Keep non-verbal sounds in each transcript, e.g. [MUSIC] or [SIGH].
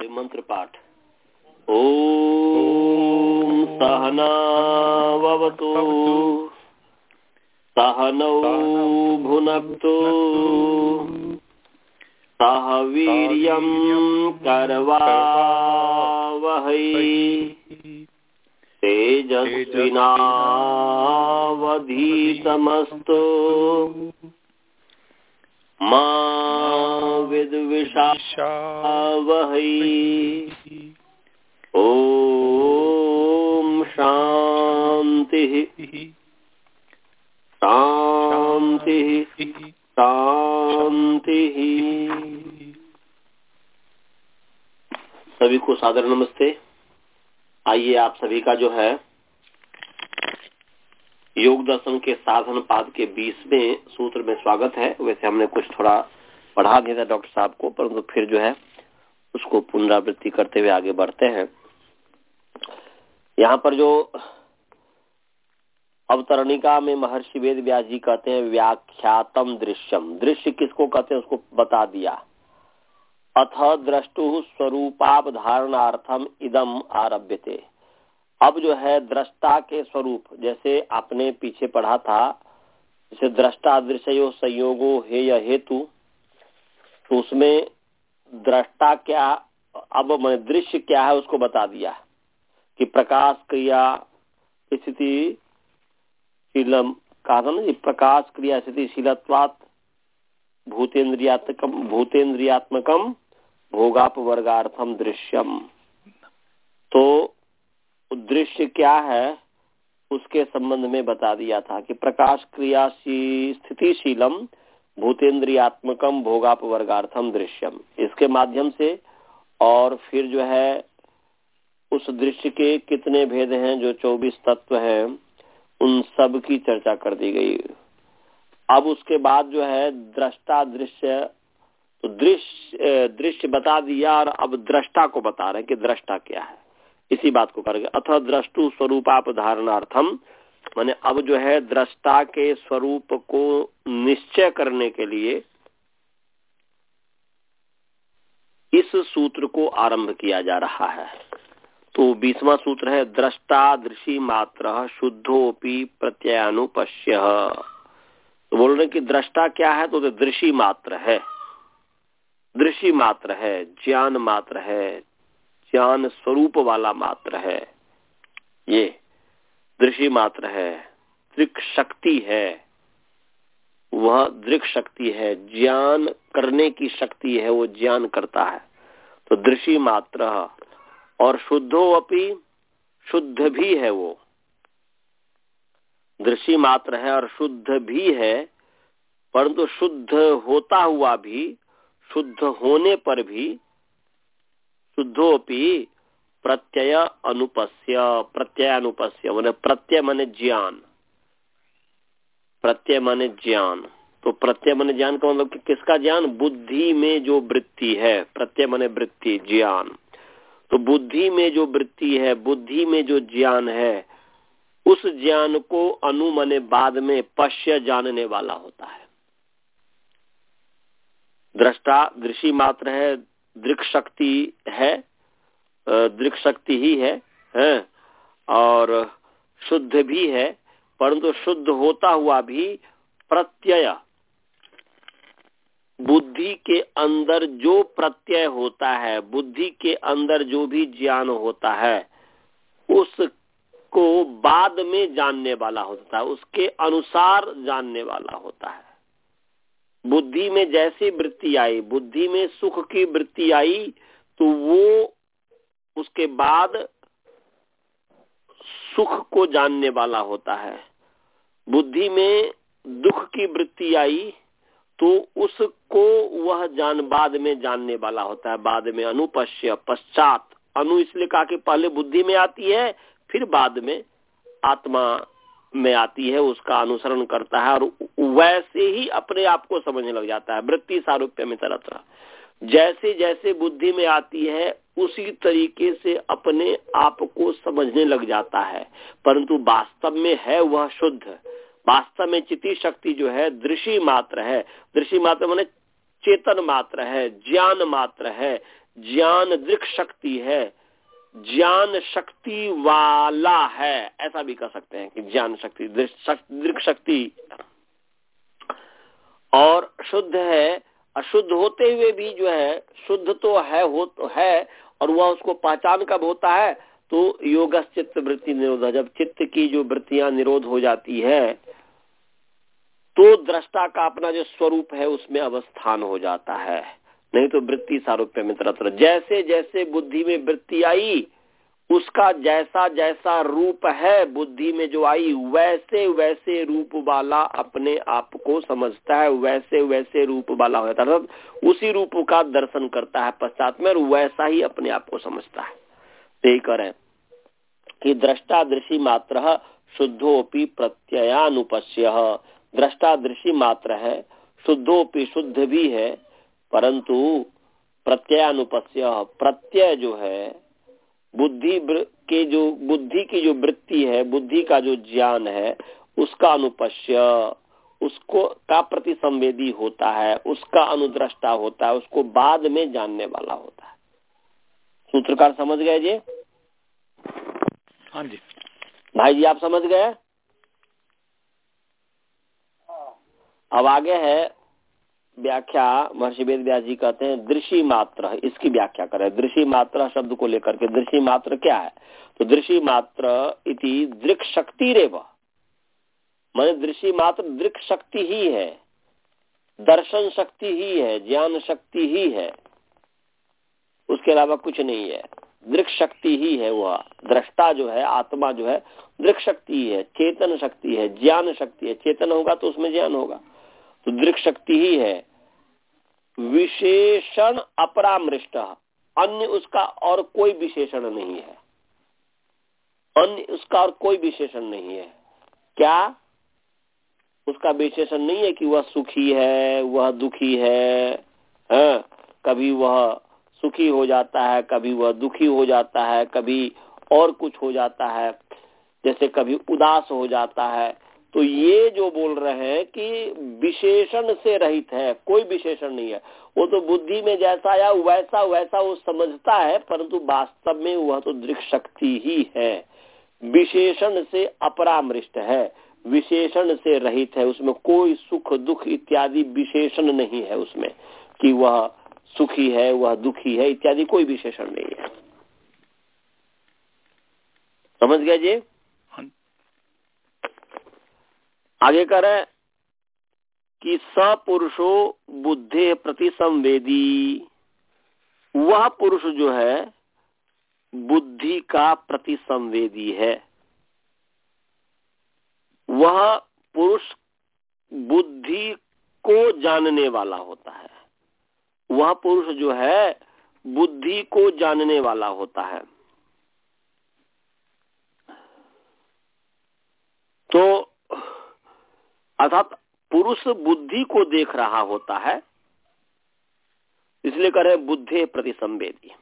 मंत्र पाठ। ॐ सहनावतु सहनौ भुनक्तु। सह वीर्यं करवावहै। तेजस्विनावधीतमस्तु। मा विद्विषावहै ॐ शान्तिः। शान्तिः। शान्तिः। सभी को सादर नमस्ते। आइए आप सभी का जो है योग दर्शन के साधन पाद के बीसवें सूत्र में स्वागत है। वैसे हमने कुछ थोड़ा पढ़ा दिया था डॉक्टर साहब को, परंतु तो फिर जो है उसको पुनरावृत्ति करते हुए आगे बढ़ते हैं। यहाँ पर जो अवतरणिका में महर्षि वेद व्यास जी कहते हैं, व्याख्यातम दृश्यम। दृश्य किसको कहते हैं उसको बता दिया। अथ द्रष्टु स्वरूपावधारणार्थम इदम आरभ्य अब जो है दृष्टा के स्वरूप, जैसे आपने पीछे पढ़ा था, जैसे दृष्टा दृश्यो संयोगो हे या हेतु तो उसमें दृष्टा क्या, अब मैं दृश्य क्या है उसको बता दिया कि प्रकाश क्रिया स्थिति शीलम, कहा था ना प्रकाश क्रिया स्थिति शीलत्वात भूतेन्द्रियात्मकम भूतेन्द्रियात्मकम भोगापवर्गार्थम दृश्यम। तो दृश्य क्या है, उसके संबंध में बता दिया था कि प्रकाश क्रिया स्थितिशीलम भूतेन्द्रियात्मकम भोगापवर्गार्थम दृश्यम। इसके माध्यम से और फिर जो है, उस दृश्य के कितने भेद हैं जो चौबीस तत्व हैं, उन सब की चर्चा कर दी गई। अब उसके बाद जो है, दृष्टा दृश्य तो दृश्य दृश्य बता दिया और अब दृष्टा को बता रहे हैं कि दृष्टा क्या है। इसी बात को करेंगे। अथ द्रष्टु स्वरूपाप धारणार्थम माने अब जो है दृष्टा के स्वरूप को निश्चय करने के लिए इस सूत्र को आरंभ किया जा रहा है। तो बीसवा सूत्र है, दृष्टा दृषि मात्र शुद्धोपि प्रत्ययानुपश्य। तो बोल रहे कि दृष्टा क्या है? तो दृषि मात्र है दृषि मात्र है, ज्ञान मात्र है ज्ञान स्वरूप वाला मात्र है। ये दृषि मात्र है, दृक शक्ति है। वह दृक शक्ति है, ज्ञान करने की शक्ति है, वो ज्ञान करता है। तो दृषि मात्र और शुद्धो अपनी शुद्ध भी है वो। दृषि मात्र है और शुद्ध भी है, परंतु शुद्ध होता हुआ भी, शुद्ध होने पर भी शुद्धोपि प्रत्यय अनुपस्य प्रत्यय अनुपस्य मैंने प्रत्यय माने ज्ञान प्रत्यय माने ज्ञान तो प्रत्यय माने ज्ञान का मतलब कि किसका ज्ञान? बुद्धि में जो वृत्ति है प्रत्यय माने वृत्ति ज्ञान। तो बुद्धि में जो वृत्ति है, बुद्धि में जो ज्ञान है, उस ज्ञान को अनु मने बाद में पश्य जानने वाला होता है। दृष्टा, दृषि मात्र है दृक शक्ति है दृक शक्ति ही है, है और शुद्ध भी है परंतु शुद्ध होता हुआ भी प्रत्यय। बुद्धि के अंदर जो प्रत्यय होता है बुद्धि के अंदर जो भी ज्ञान होता है उसको बाद में जानने वाला होता है उसके अनुसार जानने वाला होता है। बुद्धि में जैसी वृत्ति आई, बुद्धि में सुख की वृत्ति आई तो वो उसके बाद सुख को जानने वाला होता है। बुद्धि में दुख की वृत्ति आई तो उसको वह जान बाद में जानने वाला होता है। बाद में अनुपश्य, पश्चात, अनु इसलिए कहा कि पहले बुद्धि में आती है, फिर बाद में आत्मा में आती है, उसका अनुसरण करता है और वैसे ही अपने आप को समझने लग जाता है। वृत्ति सारूप्य में तरह तरह जैसे जैसे बुद्धि में आती है, उसी तरीके से अपने आप को समझने लग जाता है। परंतु वास्तव में है वह शुद्ध। वास्तव में चिति शक्ति जो है दृषि मात्र है। दृषि मात्र मैंने चेतन मात्र है, ज्ञान मात्र है। ज्ञान दृक शक्ति है। ज्ञान शक्ति वाला है। ऐसा भी कह सकते हैं कि ज्ञान शक्ति दृक शक्ति। और शुद्ध है, अशुद्ध होते हुए भी जो है, शुद्ध तो है, हो तो है, और वह उसको पहचान कब होता है? तो योग चित्त वृत्ति निरोध। जब चित्त की जो वृत्तियाँ निरोध हो जाती है तो दृष्टा का अपना जो स्वरूप है, उसमें अवस्थान हो जाता है। नहीं तो वृत्ति सारूप्य में तरह जैसे जैसे बुद्धि में वृत्ति आई, उसका जैसा जैसा रूप है बुद्धि में जो आई, वैसे वैसे रूप वाला अपने आप को समझता है, वैसे वैसे रूप वाला होता है। उसी रूप का दर्शन करता है पश्चात में और वैसा ही अपने आप को समझता है। यही करें कि दृष्टा दृषि मात्र शुद्धोपि प्रत्ययानुपस्य। दृष्टा दृषि मात्र है, शुद्धोपि शुद्ध भी है परंतु प्रत्ययानुपस्य प्रत्यय जो है बुद्धि के जो बुद्धि की जो वृत्ति है बुद्धि का जो ज्ञान है उसका अनुपश्य उसको का प्रति संवेदी होता है उसका अनुद्रष्टा होता है उसको बाद में जानने वाला होता है। सूत्रकार समझ गए जी? हाँ जी। भाई जी आप समझ गए? अब आगे है व्याख्या महर्षि वेद व्यास जी कहते हैं, दृषि मात्र, इसकी व्याख्या करें। दृषि मात्र शब्द को लेकर के दृषि मात्र क्या है? तो दृषि मात्र इति दृक शक्ति रेव मैंने दृषि मात्र दृक शक्ति ही है। दर्शन शक्ति ही है, ज्ञान शक्ति ही है। उसके अलावा कुछ नहीं है। दृक शक्ति ही है वह। दृष्टा जो है, आत्मा जो है, दृक शक्ति है। चेतन शक्ति है, ज्ञान शक्ति है। चेतन होगा तो उसमें ज्ञान होगा। तो दृक शक्ति ही है। विशेषण अपरामृष्ट। अन्य उसका और कोई विशेषण नहीं है। अन्य उसका और कोई विशेषण नहीं है। क्या? उसका विशेषण नहीं है कि वह सुखी है वह दुखी है। हाँ, कभी वह सुखी हो जाता है कभी वह दुखी हो जाता है कभी और कुछ हो जाता है। जैसे कभी उदास हो जाता है तो ये जो बोल रहे हैं कि विशेषण से रहित है, कोई विशेषण नहीं है। वो तो बुद्धि में जैसा आया वैसा वैसा वो समझता है, परंतु वास्तव में वह तो दृक शक्ति ही है। विशेषण से अपरामृष्ट है, विशेषण से रहित है। उसमें कोई सुख, दुख इत्यादि विशेषण नहीं है उसमें कि वह सुखी है, वह दुखी है, इत्यादि कोई विशेषण नहीं है। समझ गया जी? आगे करें कि सपुरुषो बुद्धे प्रति संवेदी वह पुरुष जो है, बुद्धि का प्रति संवेदी है। वह पुरुष बुद्धि को जानने वाला होता है। वह पुरुष जो है, बुद्धि को जानने वाला होता है। तो अर्थात पुरुष बुद्धि को देख रहा होता है, इसलिए कह रहे बुद्धे प्रति संवेदी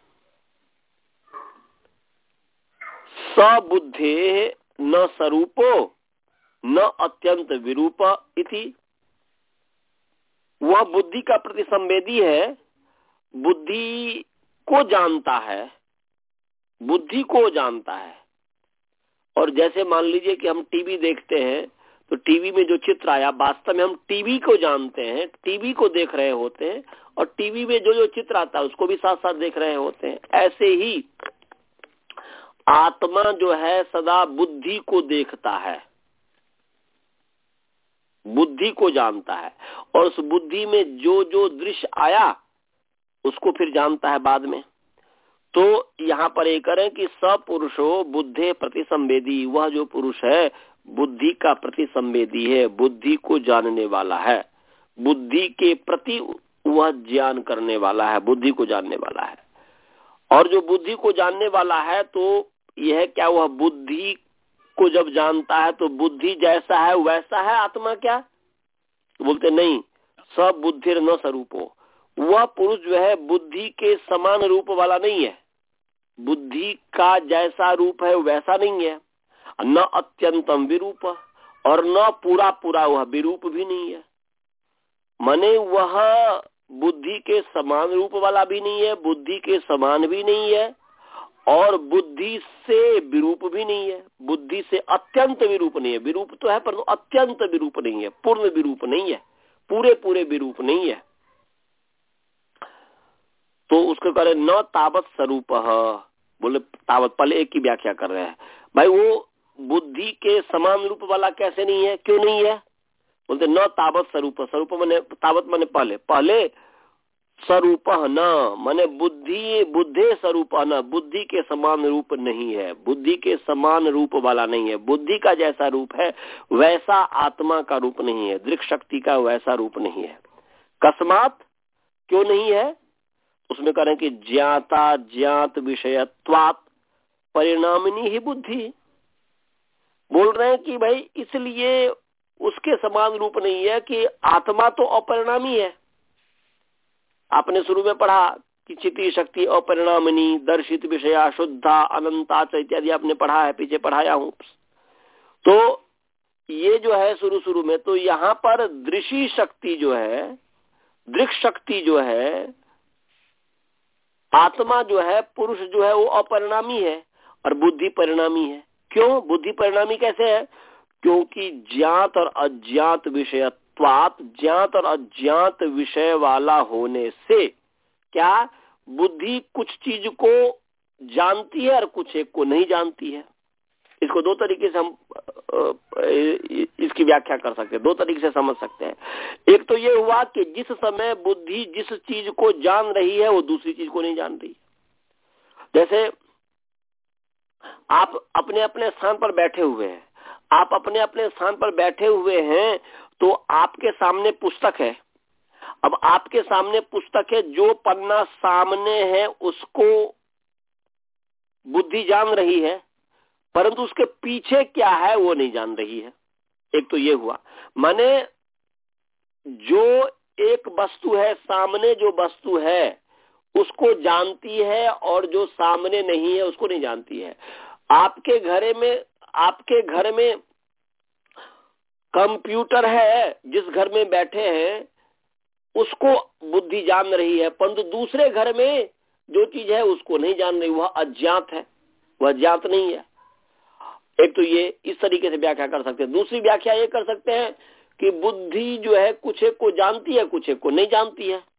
सबुद्धे न स्वरूपो न अत्यंत विरूप इति। वह बुद्धि का प्रति संवेदी है, बुद्धि को जानता है, बुद्धि को जानता है। और जैसे मान लीजिए कि हम टीवी देखते हैं तो टीवी में जो चित्र आया, वास्तव में हम टीवी को जानते हैं, टीवी को देख रहे होते हैं, और टीवी में जो जो चित्र आता है, उसको भी साथ साथ देख रहे होते हैं। ऐसे ही आत्मा जो है, सदा बुद्धि को देखता है। बुद्धि को जानता है। और उस बुद्धि में जो जो दृश्य आया, उसको फिर जानता है बाद में। तो यहाँ पर ये करें कि सपुरुषो बुद्धे प्रति संवेदी वह जो पुरुष है बुद्धि का प्रति संवेदी है, बुद्धि को जानने वाला है। बुद्धि के प्रति वह ज्ञान करने वाला है, बुद्धि को जानने वाला है। और जो बुद्धि को जानने वाला है तो यह क्या वह बुद्धि को जब जानता है तो बुद्धि जैसा है, वैसा है आत्मा क्या? तो बोलते, नहीं, सब बुद्धि न स्वरूपो। वह पुरुष जो है, बुद्धि के समान रूप वाला नहीं है। बुद्धि का जैसा रूप है, वैसा नहीं है। न अत्यंतम विरूप, और न पूरा पूरा वह विरूप भी नहीं है। मने वह बुद्धि के समान रूप वाला भी नहीं है, बुद्धि के समान भी नहीं है, और बुद्धि से विरूप भी नहीं है। बुद्धि से अत्यंत विरूप नहीं है। विरूप तो है, परंतु अत्यंत विरूप नहीं है, पूर्ण विरूप नहीं है, पूरे पूरे विरूप नहीं है। तो उसको करे न तावत स्वरूप। बोले, तावत पहले एक की व्याख्या कर रहे हैं। भाई, वो बुद्धि के समान रूप वाला कैसे नहीं है? क्यों नहीं है? बोलते, न तावत स्वरूप स्वरूप मैंने ताबत मैंने पहले। पहले स्वरूप न, माने बुद्धि, बुद्धे स्वरूप न। बुद्धि के समान रूप नहीं है। बुद्धि के समान रूप वाला नहीं है। बुद्धि का जैसा रूप है, वैसा आत्मा का रूप नहीं है। दृक शक्ति का वैसा रूप नहीं है। कस्मात क्यों नहीं है? उसमें करें कि ज्ञाता ज्ञात विषयत्वात, परिणामिनी ही बुद्धि। बोल रहे हैं कि भाई इसलिए उसके समान रूप नहीं है कि आत्मा तो अपरिणामी है। आपने शुरू में पढ़ा कि चिति शक्ति अपरिणामिनी, दर्शित विषया शुद्धा, अनंता इत्यादि आपने पढ़ा है, पीछे पढ़ाया हूँ। तो ये जो है शुरू शुरू में तो यहाँ पर दृषि शक्ति जो है दृक शक्ति जो है, आत्मा जो है, पुरुष जो है, वो अपरिणामी है और बुद्धि परिणामी है। क्यों? बुद्धि परिणामी कैसे है? क्योंकि ज्ञात और अज्ञात विषयत्वात, ज्ञात और अज्ञात विषय वाला होने से क्या बुद्धि कुछ चीज़ को जानती है और कुछ एक को नहीं जानती है? इसको दो तरीके से हम इसकी व्याख्या कर सकते हैं। दो तरीके से समझ सकते हैं। एक तो ये हुआ कि जिस समय बुद्धि जिस चीज़ को जान रही है, वो दूसरी चीज़ को नहीं जान रही। जैसे आप अपने अपने स्थान पर बैठे हुए हैं। आप अपने अपने स्थान पर बैठे हुए हैं तो आपके सामने पुस्तक है। अब आपके सामने पुस्तक है, जो पन्ना सामने है, उसको बुद्धि जान रही है, परंतु उसके पीछे क्या है, वो नहीं जान रही है। एक तो ये हुआ। माने, जो एक वस्तु है, सामने जो वस्तु है उसको जानती है और जो सामने नहीं है, उसको नहीं जानती है। आपके घरे में, आपके घर में कंप्यूटर है, जिस घर में बैठे हैं, उसको बुद्धि जान रही है, परंतु दूसरे घर में जो चीज़ है, उसको नहीं जान रही, वह अज्ञात है। वह अज्ञात नहीं है। एक तो ये इस तरीके से व्याख्या कर सकते हैं। दूसरी व्याख्या ये कर सकते हैं कि बुद्धि जो है, कुछ एक को जानती है, कुछ एक को नहीं जानती है।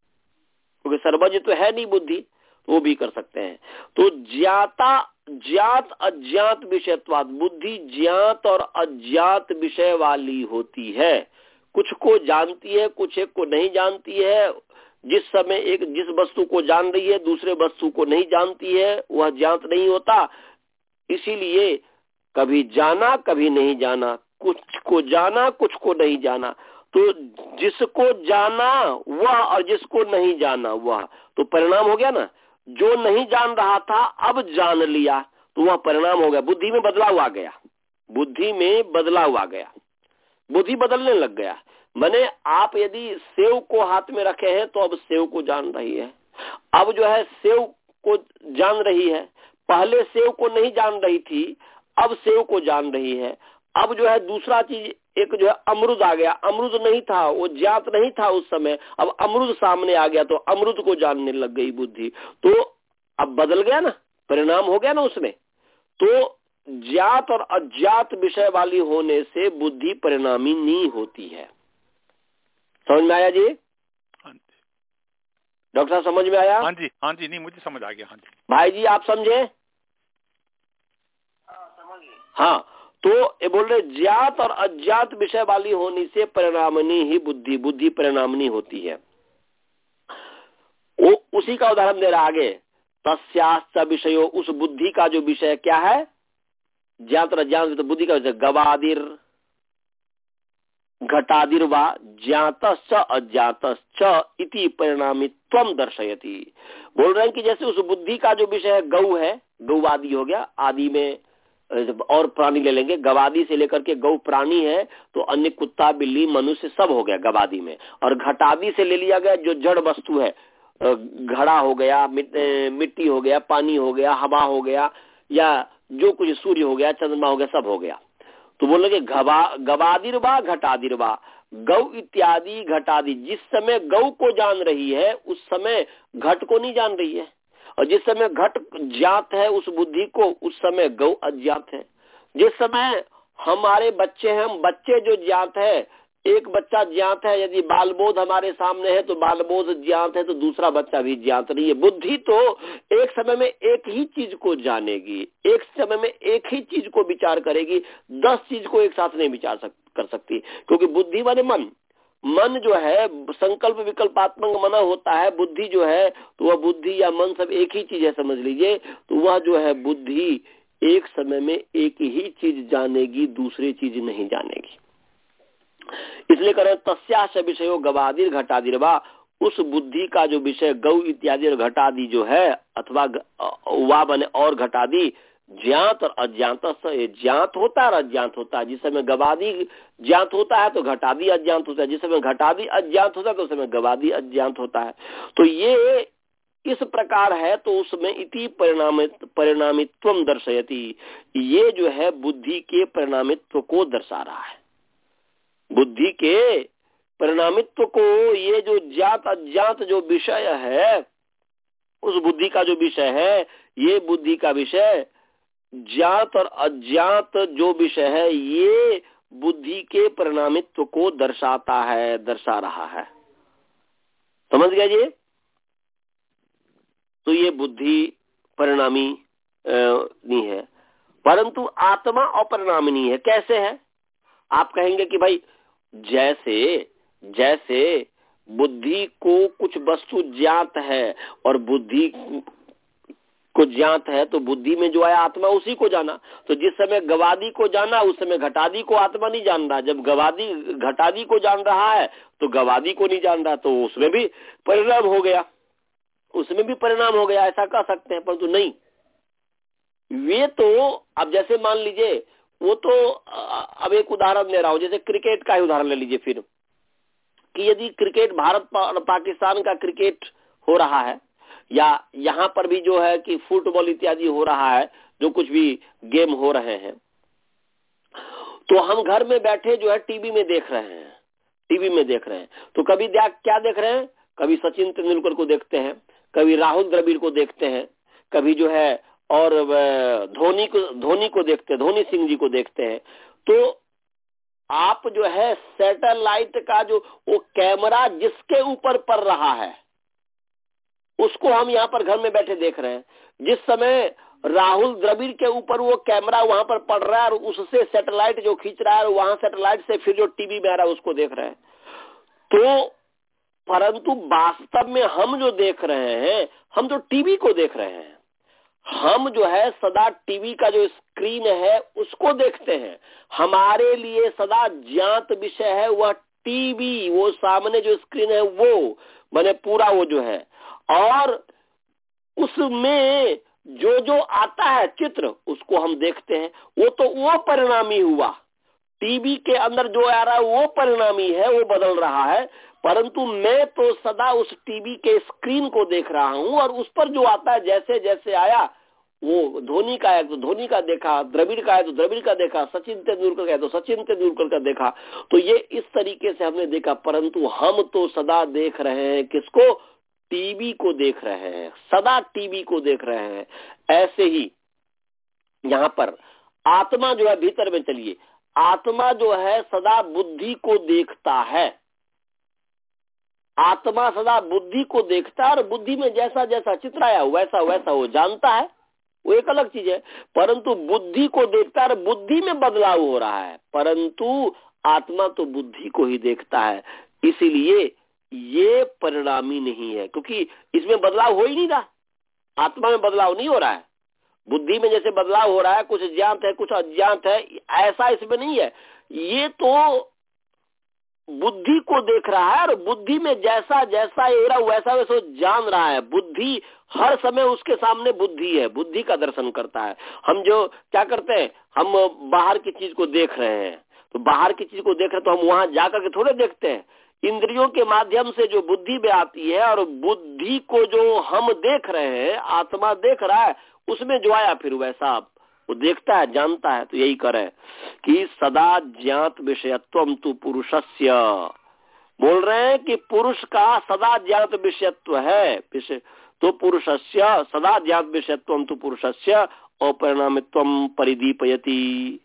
क्योंकि सर्वज्ञ तो है नहीं बुद्धि वो भी कर सकते हैं। तो ज्ञाता, ज्ञात, अज्ञात विषयत्वाद, बुद्धि ज्ञात और अज्ञात विषय वाली होती है। कुछ को जानती है, कुछ एक को नहीं जानती है। जिस समय एक, जिस वस्तु को जान रही है, दूसरे वस्तु को नहीं जानती है, वह ज्ञात नहीं होता। इसीलिए कभी जाना, कभी नहीं जाना। कुछ को जाना, कुछ को नहीं जाना। तो जिसको जाना वह और जिसको नहीं जाना वह तो परिणाम हो गया ना? जो नहीं जान रहा था, अब जान लिया तो वह परिणाम हो गया। बुद्धि में बदलाव आ गया। बुद्धि में बदलाव आ गया। बुद्धि बदलने लग गया। मैंने आप यदि सेव को हाथ में रखे हैं तो अब सेव को जान रही है। अब जो है, सेव को जान रही है। पहले सेव को नहीं जान रही थी, अब सेव को जान रही है। अब जो है, दूसरा चीज़ एक जो है अमरुद आ गया। अमरुद नहीं था वो ज्ञात नहीं था उस समय। अब अमरुद सामने आ गया तो अमरुद को जानने लग गई बुद्धि। तो अब बदल गया ना परिणाम हो गया ना उसमें। तो ज्ञात और अज्ञात विषय वाली होने से बुद्धि परिणामी नहीं होती है। समझ में आया जी? हाँ डॉक्टर साहब समझ में आया? हाँ जी हाँ जी नहीं मुझे समझ आ गया हाँ जी। भाई जी आप समझे? हाँ तो ये बोल रहे, ज्ञात और अज्ञात विषय वाली होने से परिणामनी ही बुद्धि बुद्धि परिणामनी होती है। वो उसी का उदाहरण दे रहा आगे। तस्यास्त विषय, उस बुद्धि का जो विषय क्या है? ज्ञात और अज्ञात तो बुद्धि का विषय गवादिर, घटादिर व ज्ञात अज्ञात इति परिणामित्व दर्शयती। बोल रहे हैं कि जैसे उस बुद्धि का जो विषय है, गौ है गौ आदि हो गया, आदि में और प्राणी ले लेंगे। गवादी से लेकर के गौ प्राणी है तो अन्य कुत्ता, बिल्ली, मनुष्य सब हो गया गवादी में। और घटादी से ले लिया गया जो जड़ वस्तु है घड़ा हो गया मिट्टी हो गया, पानी हो गया, हवा हो गया, या जो कुछ सूर्य हो गया, चंद्रमा हो गया, सब हो गया। तो बोलोगे घबा गवादिरवा, घटादिरवा। गौ इत्यादि, घटादि। जिस समय गौ को जान रही है, उस समय घट को नहीं जान रही है। और जिस समय घट ज्ञात है उस बुद्धि को उस समय गौ अज्ञात है। जिस समय हमारे बच्चे हैं हम बच्चे जो ज्ञात है एक बच्चा ज्ञात है यदि बालबोध हमारे सामने है तो बालबोध ज्ञात है तो दूसरा बच्चा भी ज्ञात नहीं है। बुद्धि तो एक समय में एक ही चीज़ को जानेगी एक समय में एक ही चीज़ को विचार करेगी दस चीज़ को एक साथ नहीं विचार सक, कर सकती क्योंकि बुद्धि माने मन। मन जो है, संकल्प विकल्पात्मक मना होता है, बुद्धि जो है तो वह बुद्धि या मन सब एक ही चीज़ है, समझ लीजिए। तो वह जो है बुद्धि, एक समय में एक ही चीज़ जानेगी, दूसरी चीज़ नहीं जानेगी। इसलिए करें तस्याश विषय गवादिर घटादिर्वा उस बुद्धि का जो विषय गौ इत्यादि घटादि जो है, अथवा वा बने और घटादि ज्ञात और अज्ञात ज्ञात होता है और अज्ञात होता है। जिस समय गवादी ज्ञात होता है तो घटादी अज्ञात होता है। जिस समय घटादी अज्ञात होता है तो उस समय गवादी अज्ञात होता है। तो ये इस प्रकार है तो उसमें इति परिणामित, परिणामित्व दर्शयती। ये जो है, बुद्धि के परिणामित्व को दर्शा रहा है। बुद्धि के परिणामित्व को ये जो ज्ञात, अज्ञात जो विषय है, उस बुद्धि का जो विषय है, ये बुद्धि का विषय ज्ञात और अज्ञात जो विषय है, ये बुद्धि के परिणामित्व को दर्शाता है, दर्शा रहा है। समझ गया जी? तो ये बुद्धि परिणामी नहीं है। परंतु आत्मा अपरिणामिनी है। कैसे है? आप कहेंगे कि भाई, जैसे जैसे बुद्धि को कुछ वस्तु ज्ञात है और बुद्धि को ज्ञात है तो बुद्धि में जो है आत्मा, उसी को जाना। तो जिस समय गवादी को जाना, उस समय घटादी को आत्मा नहीं जान रहा। जब गवादी, घटादी को जान रहा है तो गवादी को नहीं जान रहा तो उसमें भी परिणाम हो गया। उसमें भी परिणाम हो गया, ऐसा कह सकते हैं, परंतु तो नहीं। वे तो अब जैसे मान लीजिए, वो तो अब एक उदाहरण दे रहा हूँ, जैसे क्रिकेट का ही उदाहरण ले लीजिए फिर। कि यदि क्रिकेट भारत और पाकिस्तान का क्रिकेट हो रहा है या यहाँ पर भी जो है कि फुटबॉल इत्यादि हो रहा है, जो कुछ भी गेम हो रहे हैं। तो हम घर में बैठे जो है टीवी में देख रहे हैं, टीवी में देख रहे हैं। तो कभी क्या देख रहे हैं? कभी सचिन तेंदुलकर को देखते हैं, कभी राहुल द्रविड़ को देखते हैं, कभी जो है और धोनी को धोनी को देखते हैं, धोनी सिंह जी को देखते हैं। तो आप जो है सैटेलाइट का जो, वो कैमरा जिसके ऊपर पड़ रहा है उसको हम यहाँ पर घर में बैठे देख रहे हैं। जिस समय राहुल द्रविड़ के ऊपर वो कैमरा वहाँ पर पड़ रहा है और उससे सैटेलाइट जो खींच रहा है और वहाँ सैटेलाइट से फिर जो टीवी में आ रहा है उसको देख रहे हैं। तो परंतु वास्तव में हम जो देख रहे हैं, हम तो टीवी को देख रहे हैं। हम जो है सदा टीवी का जो स्क्रीन है, उसको देखते हैं। हमारे लिए सदा ज्ञात विषय है, वह टीवी, वो सामने जो स्क्रीन है, वो, मैंने पूरा वो जो है और उसमें जो जो आता है चित्र, उसको हम देखते हैं। वो तो वो परिणामी हुआ। टीवी के अंदर जो आ रहा है, वो परिणामी है, वो बदल रहा है। परंतु मैं तो सदा उस टीवी के स्क्रीन को देख रहा हूँ और उस पर जो आता है, जैसे जैसे आया, वो धोनी का है तो धोनी का देखा, द्रविड़ का है तो द्रविड़ का देखा, सचिन तेंदुलकर का है तो सचिन तेंदुलकर का देखा। तो ये इस तरीके से हमने देखा, परंतु हम तो सदा देख रहे हैं किसको? टीवी को देख रहे हैं, सदा टीवी को देख रहे हैं, ऐसे ही यहाँ पर आत्मा जो है भीतर में चलिए, आत्मा जो है सदा बुद्धि को देखता है। आत्मा सदा बुद्धि को देखता है और बुद्धि में जैसा जैसा चित्र आया वैसा वैसा वो जानता है, वो एक अलग चीज़ है। परंतु बुद्धि को देखता है बुद्धि में बदलाव हो रहा है। परंतु आत्मा तो बुद्धि को ही देखता है, इसीलिए ये परिणामी नहीं है, क्योंकि इसमें बदलाव हो ही नहीं रहा। आत्मा में बदलाव नहीं हो रहा है। बुद्धि में जैसे बदलाव हो रहा है, कुछ ज्ञात है, कुछ अज्ञात है, ऐसा इसमें नहीं है। ये तो बुद्धि को देख रहा है और बुद्धि में जैसा जैसा एरा वैसा वैसा जान रहा है। बुद्धि हर समय उसके सामने बुद्धि है, बुद्धि का दर्शन करता है। हम जो क्या करते हैं, हम बाहर की चीज़ को देख रहे हैं। तो बाहर की चीज़ को देख रहे तो हम वहाँ जाकर के थोड़े देखते हैं। इंद्रियों के माध्यम से जो बुद्धि में आती है और बुद्धि को जो हम देख रहे हैं, आत्मा देख रहा है, उसमें जो आया फिर वैसा वो देखता है, जानता है तो यही करे। कि सदा ज्ञात विषयत्व तु पुरुषस्य। बोल रहे हैं कि पुरुष का सदा ज्ञात विषयत्व है। तो पुरुषस्य, सदा ज्ञात विषयत्व तो पुरुषस्य, अपरिणामित्व परिदीपयती।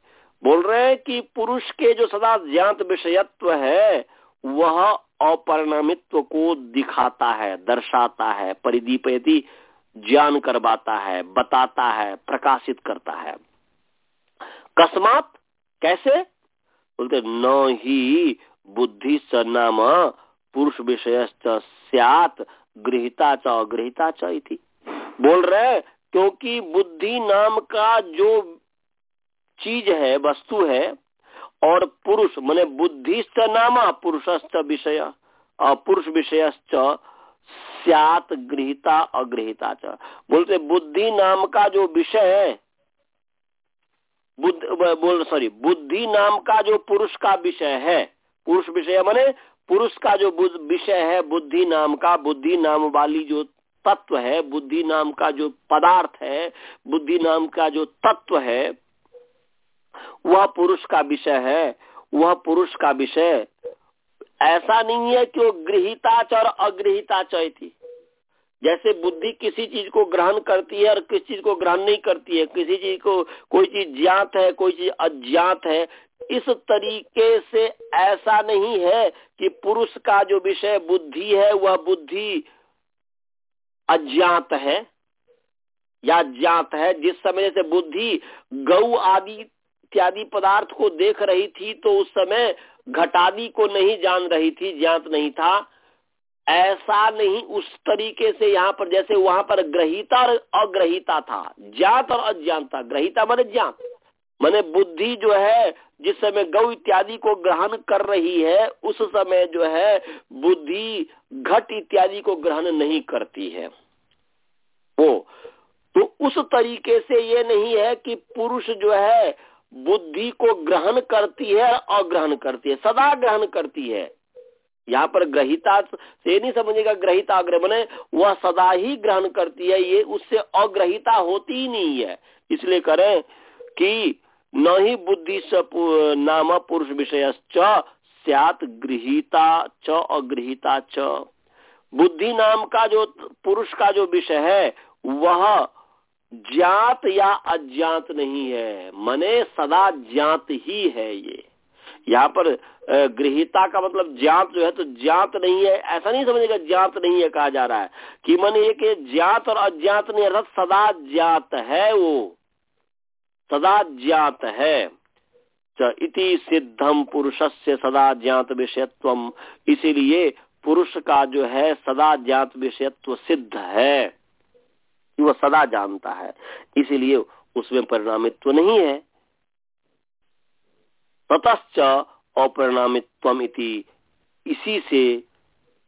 बोल रहे हैं कि पुरुष के जो सदा ज्ञात विषयत्व है वह अपरिणामित्व को दिखाता है, दर्शाता है परिदीपयती ज्ञान करवाता है, बताता है, प्रकाशित करता है। कस्मात कैसे? बोलते, न ही बुद्धि स नाम पुरुष विषय सियात, गृहिता च अगृहिता च बोल रहे क्योंकि बुद्धि नाम का जो चीज़ है, वस्तु है और पुरुष, मैंने बुद्धिस्त नामा पुरुषस्त विषय और पुरुष विषय सियात गृहिता, अगृहिता च। बोलते, बुद्धि नाम का जो विषय है, बुद्ध बोल सॉरी बुद्धि नाम का जो पुरुष का विषय है, पुरुष विषय माने पुरुष का जो विषय है, बुद्धि नाम का, बुद्धि नाम वाली जो तत्व है, बुद्धि नाम का जो पदार्थ है, बुद्धि नाम का जो तत्व है वह पुरुष का विषय है, वह पुरुष का विषय। ऐसा नहीं है कि वो गृहिताच और अगृहिताच थी। जैसे बुद्धि किसी चीज़ को ग्रहण करती है और किसी चीज़ को ग्रहण नहीं करती है, किसी चीज़ को, कोई चीज़ ज्ञात है, कोई चीज़ अज्ञात है, इस तरीके से ऐसा नहीं है कि पुरुष का जो विषय बुद्धि है, वह बुद्धि अज्ञात है या ज्ञात है। जिस समय से बुद्धि गौ आदि इत्यादि पदार्थ को देख रही थी तो उस समय घटादि को नहीं जान रही थी, ज्ञात नहीं था। ऐसा नहीं, उस तरीके से यहाँ पर, जैसे वहाँ पर ग्रहिता और अग्रहिता था। ज्ञात और अज्ञात था ग्रहिता माने ज्ञात माने बुद्धि जो है, जिस समय गौ इत्यादि को ग्रहण कर रही है, उस समय जो है, बुद्धि घट इत्यादि को ग्रहण नहीं करती है। वो तो उस तरीके से ये नहीं है कि पुरुष जो है बुद्धि को ग्रहण करती है और अग्रहण करती है, सदा ग्रहण करती है। यहाँ पर ग्रहिता से नहीं समझेगा, ग्रहिता अग्रह बने वह सदा ही ग्रहण करती है, ये उससे अग्रहिता होती ही नहीं है। इसलिए करें कि न ही बुद्धि नाम पुरुष विषय सत गृहिता च, अगृहिता च। बुद्धि नाम का जो, पुरुष का जो विषय है, वह ज्ञात या अज्ञात नहीं है। मने सदा ज्ञात ही है ये। यहाँ पर गृहिता का मतलब ज्ञात जो है तो ज्ञात नहीं है। ऐसा नहीं समझेगा ज्ञात नहीं है कहा जा रहा है। कि मन ये कि ज्ञात और अज्ञात नहीं, अर्थात सदा ज्ञात है वो। सदा ज्ञात है। इति सिद्धम पुरुष से सदा ज्ञात विषयत्व इसीलिए पुरुष का जो है सदा ज्ञात विषयत्व सिद्ध है। वो सदा जानता है। इसीलिए उसमें परिणामित्व नहीं है। ततश्च अपरिणामित्व इसी से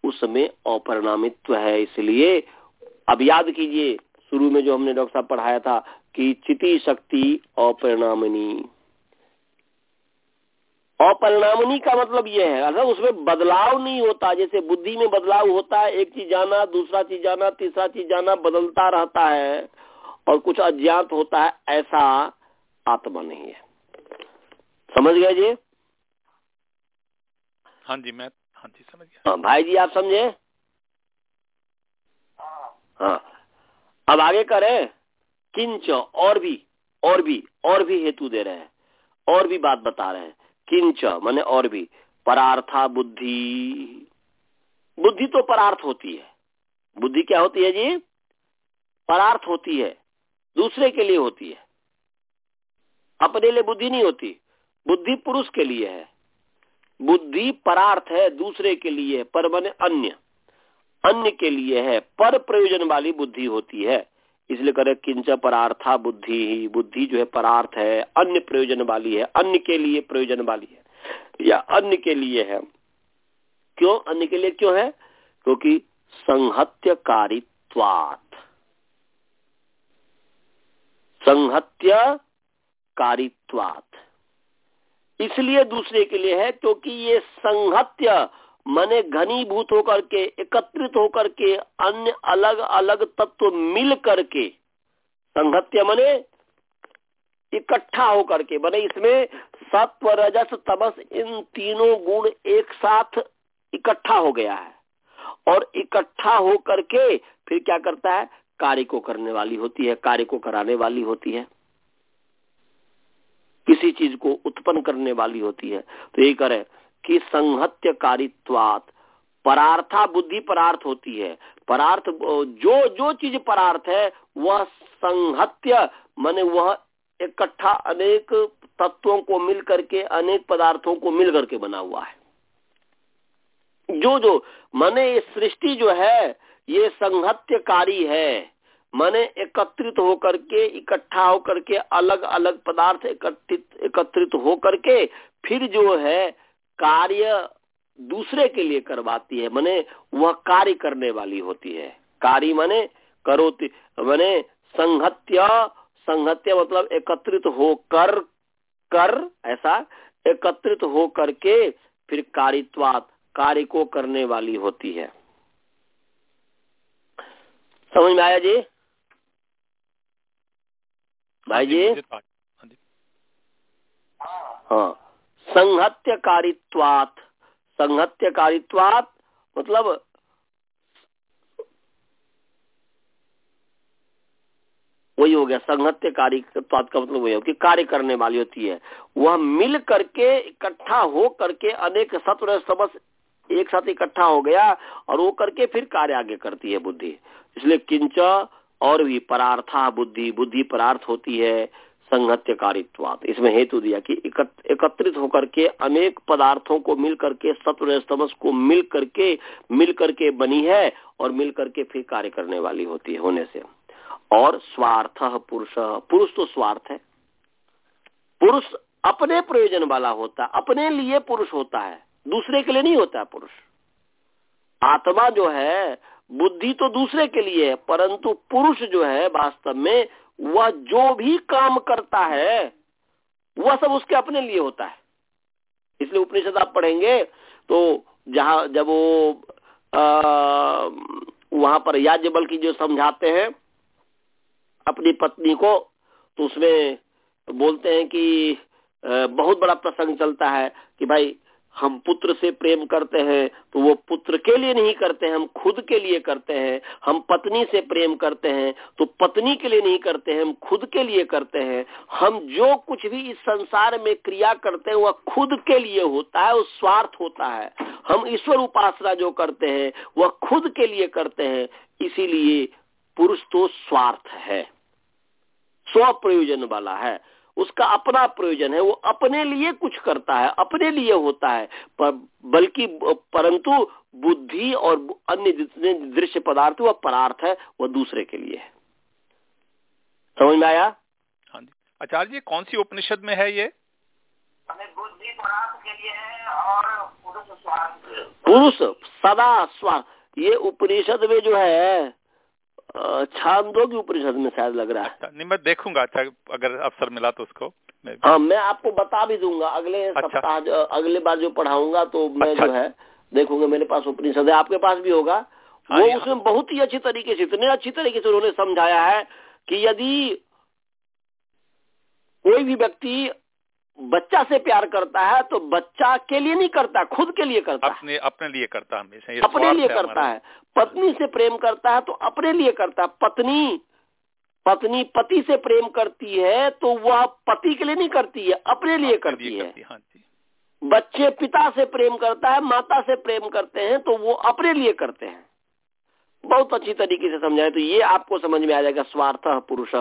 उसमें अपरिणामित्व है। इसलिए अब याद कीजिए, शुरू में जो हमने डॉक्टर साहब पढ़ाया था कि चिति शक्ति अपरिणामिनी। अपरिणामनी का मतलब यह है अगर उसमें बदलाव नहीं होता जैसे बुद्धि में बदलाव होता है एक चीज़ जाना दूसरा चीज़ जाना तीसरा चीज़ जाना बदलता रहता है और कुछ अज्ञात होता है ऐसा आत्मा नहीं है। समझ गए जी? हाँ जी मैं हाँ जी समझ गया। हाँ भाई जी आप समझे? हाँ। अब आगे करें। किंच और भी और भी और भी हेतु दे रहे हैं और भी बात बता रहे हैं। किंच, माने और भी, परार्था बुद्धि। बुद्धि तो परार्थ होती है। बुद्धि क्या होती है जी? परार्थ होती है, दूसरे के लिए होती है। अपने लिए बुद्धि नहीं होती, बुद्धि पुरुष के लिए है। बुद्धि परार्थ है, दूसरे के लिए पर बने अन्य। अन्य के लिए है, पर प्रयोजन वाली बुद्धि होती है। इसलिए करे, किंच परार्था बुद्धि ही। बुद्धि जो है, परार्थ है, अन्य प्रयोजन वाली है, अन्य के लिए प्रयोजन वाली है, या अन्य के लिए है। क्यों? अन्य के लिए क्यों है? क्योंकि संहत्यकारित्वात। संहत्य कारित्वात इसलिए दूसरे के लिए है, क्योंकि ये संहत्य मने घनीभूत होकर के, एकत्रित होकर के, अन्य अलग अलग तत्व मिल करके संहत्य मने इकट्ठा होकर के बने इसमें सत्व, रजस, तमस, इन तीनों गुण एक साथ इकट्ठा हो गया है। और इकट्ठा हो करके फिर क्या करता है? कार्य को करने वाली होती है, कार्य को कराने वाली होती है। किसी चीज़ को उत्पन्न करने वाली होती है। तो ये करे कि संहत्य कारित्वात। परार्था बुद्धि परार्थ होती है। परार्थ, जो जो चीज़ परार्थ है, वह संहत्य, माने वह इकट्ठा अनेक तत्वों को मिल करके, अनेक पदार्थों को मिल करके बना हुआ है। जो जो, माने ये सृष्टि जो है, ये संहत्यकारी है। माने एकत्रित होकर के, इकट्ठा होकर के अलग अलग पदार्थ एकत्रित एकत्रित होकर के, फिर जो है कार्य दूसरे के लिए करवाती है माने वह कार्य करने वाली होती है। कार्य माने करोति माने संहत्य संहत्य मतलब एकत्रित होकर कर ऐसा एकत्रित हो करके फिर कारित्वात कार्य को करने वाली होती है। समझ में आया जी? भाई जी। हाँ। संहत्य कारित्वात संहत्य कारित्वात मतलब वही हो गया। संहत्य कारित्वात का मतलब वही हो कि कार्य करने वाली होती है। वह मिल करके इकट्ठा हो करके अनेक सत्व समस एक साथ इकट्ठा हो गया और वो करके फिर कार्य आगे करती है बुद्धि। इसलिए किंच और भी परार्था बुद्धि। बुद्धि परार्थ होती है। संहत्य कारित्वात इसमें हेतु दिया कि एकत्रित होकर के अनेक पदार्थों को मिल करके सत्व तमस को मिल करके मिल करके बनी है और मिल करके फिर कार्य करने वाली होती है, होने से। और स्वार्थ पुरुष पुरुष तो स्वार्थ है। पुरुष अपने प्रयोजन वाला होता है अपने लिए पुरुष होता है, दूसरे के लिए नहीं होता है पुरुष। आत्मा जो है, बुद्धि तो दूसरे के लिए है, परंतु पुरुष जो है, वास्तव में वह जो भी काम करता है, वह सब उसके अपने लिए होता है। इसलिए उपनिषद आप पढ़ेंगे तो जहाँ, जब वो वहाँ पर याज्ञबल की जो समझाते हैं, अपनी पत्नी को तो उसमें बोलते हैं कि बहुत बड़ा प्रसंग चलता है कि भाई हम पुत्र से प्रेम करते हैं तो वो पुत्र के लिए नहीं करते हैं, हम खुद के लिए करते हैं। हम पत्नी से प्रेम करते हैं तो पत्नी के लिए नहीं करते हैं, हम खुद के लिए करते हैं। हम जो कुछ भी इस संसार में क्रिया करते हैं, वह खुद के लिए होता है वो स्वार्थ होता है। हम ईश्वर उपासना जो करते हैं, वह खुद के लिए करते हैं। इसीलिए पुरुष तो स्वार्थ है स्व प्रयोजन वाला है। उसका अपना प्रयोजन है वो अपने लिए कुछ करता है अपने लिए होता है पर बल्कि परंतु बुद्धि और अन्य जितने दृश्य पदार्थ वह परार्थ है वह दूसरे के लिए है। समझ में आया? हाँ जी। आचार्य जी कौन सी उपनिषद में है ये? बुद्धि परार्थ के लिए है और पुरुष पुरुष सदा स्वार्थ। ये उपनिषद में जो है छांदो की उपनिषद में शायद लग रहा है। अच्छा, नहीं मैं देखूँगा अच्छा अगर अवसर मिला तो उसको। हाँ मैं आपको बता भी दूँगा। अगले अच्छा। सप्ताह अगले बार जो पढ़ाऊँगा तो मैं अच्छा। जो है देखूँगा मेरे पास उपनिषद है आपके पास भी होगा। हाँ, वो उसमें बहुत ही अच्छी तरीके से इतने अच्छी तरीके से उन्होंने समझाया है कि यदि कोई भी व्यक्ति बच्चा से प्यार करता है तो बच्चा के लिए नहीं करता खुद के लिए करता अपने है। अपने लिए करता हमेशा अपने लिए करता है। पत्नी से प्रेम करता है तो अपने लिए करता है। पत्नी पत्नी पति से प्रेम करती है तो वह पति के लिए नहीं करती है अपने लिए करती है। हाँ बच्चे पिता से प्रेम करता है माता से प्रेम करते हैं तो वो अपने लिए करते हैं। बहुत अच्छी तरीके से समझाए तो ये आपको समझ में आ जाएगा स्वार्थ पुरुष।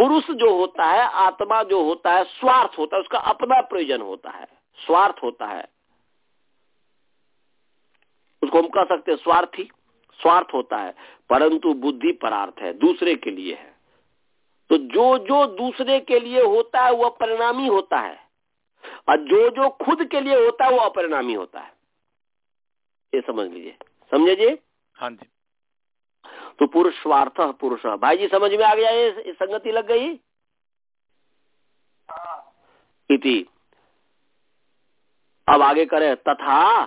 पुरुष जो होता है, आत्मा जो होता है, स्वार्थ होता है, उसका अपना प्रयोजन होता है। स्वार्थ होता है। उसको हम कह सकते हैं स्वार्थी। स्वार्थ होता है, परंतु बुद्धि परार्थ है, दूसरे के लिए है। तो जो जो दूसरे के लिए होता है वह परिणामी होता है। और जो जो खुद के लिए होता है, वो अपरिणामी होता है। ये समझ लीजिए। समझे जी? हाँ जी। तो पुरुष स्वार्थ पुरुष। भाई जी समझ में आ गया ये संगति लग गई? इति। अब आगे करें। तथा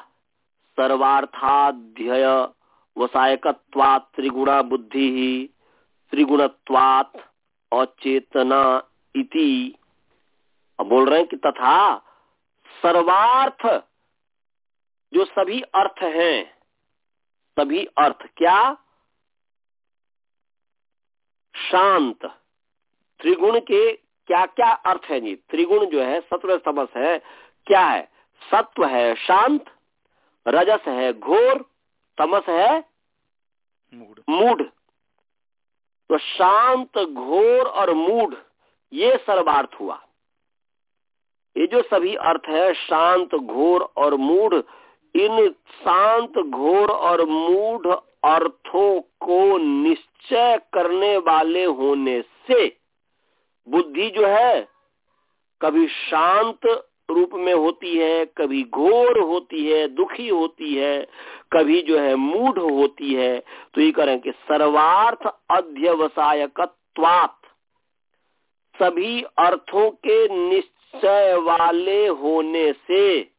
सर्वार्थाध्यय वसायकत्वात् त्रिगुणा बुद्धि, त्रिगुणत्वात् अचेतना इति। अब बोल रहे हैं कि तथा सर्वार्थ, जो सभी अर्थ हैं, सभी अर्थ क्या? शांत। त्रिगुण के क्या क्या अर्थ है जी? त्रिगुण जो है सत्व तमस है क्या है? सत्व है शांत रजस है घोर तमस है मूड। तो शांत घोर और मूढ़ ये सर्वार्थ हुआ। ये जो सभी अर्थ है शांत घोर और मूढ़ इन शांत घोर और मूढ़ अर्थों को निश्चय करने वाले होने से बुद्धि जो है कभी शांत रूप में होती है, कभी घोर होती है, दुखी होती है, कभी जो है मूढ़ होती है। तो ये करें कि सर्वार्थ अध्यवसायकत्वात, सभी अर्थों के निश्चय वाले होने से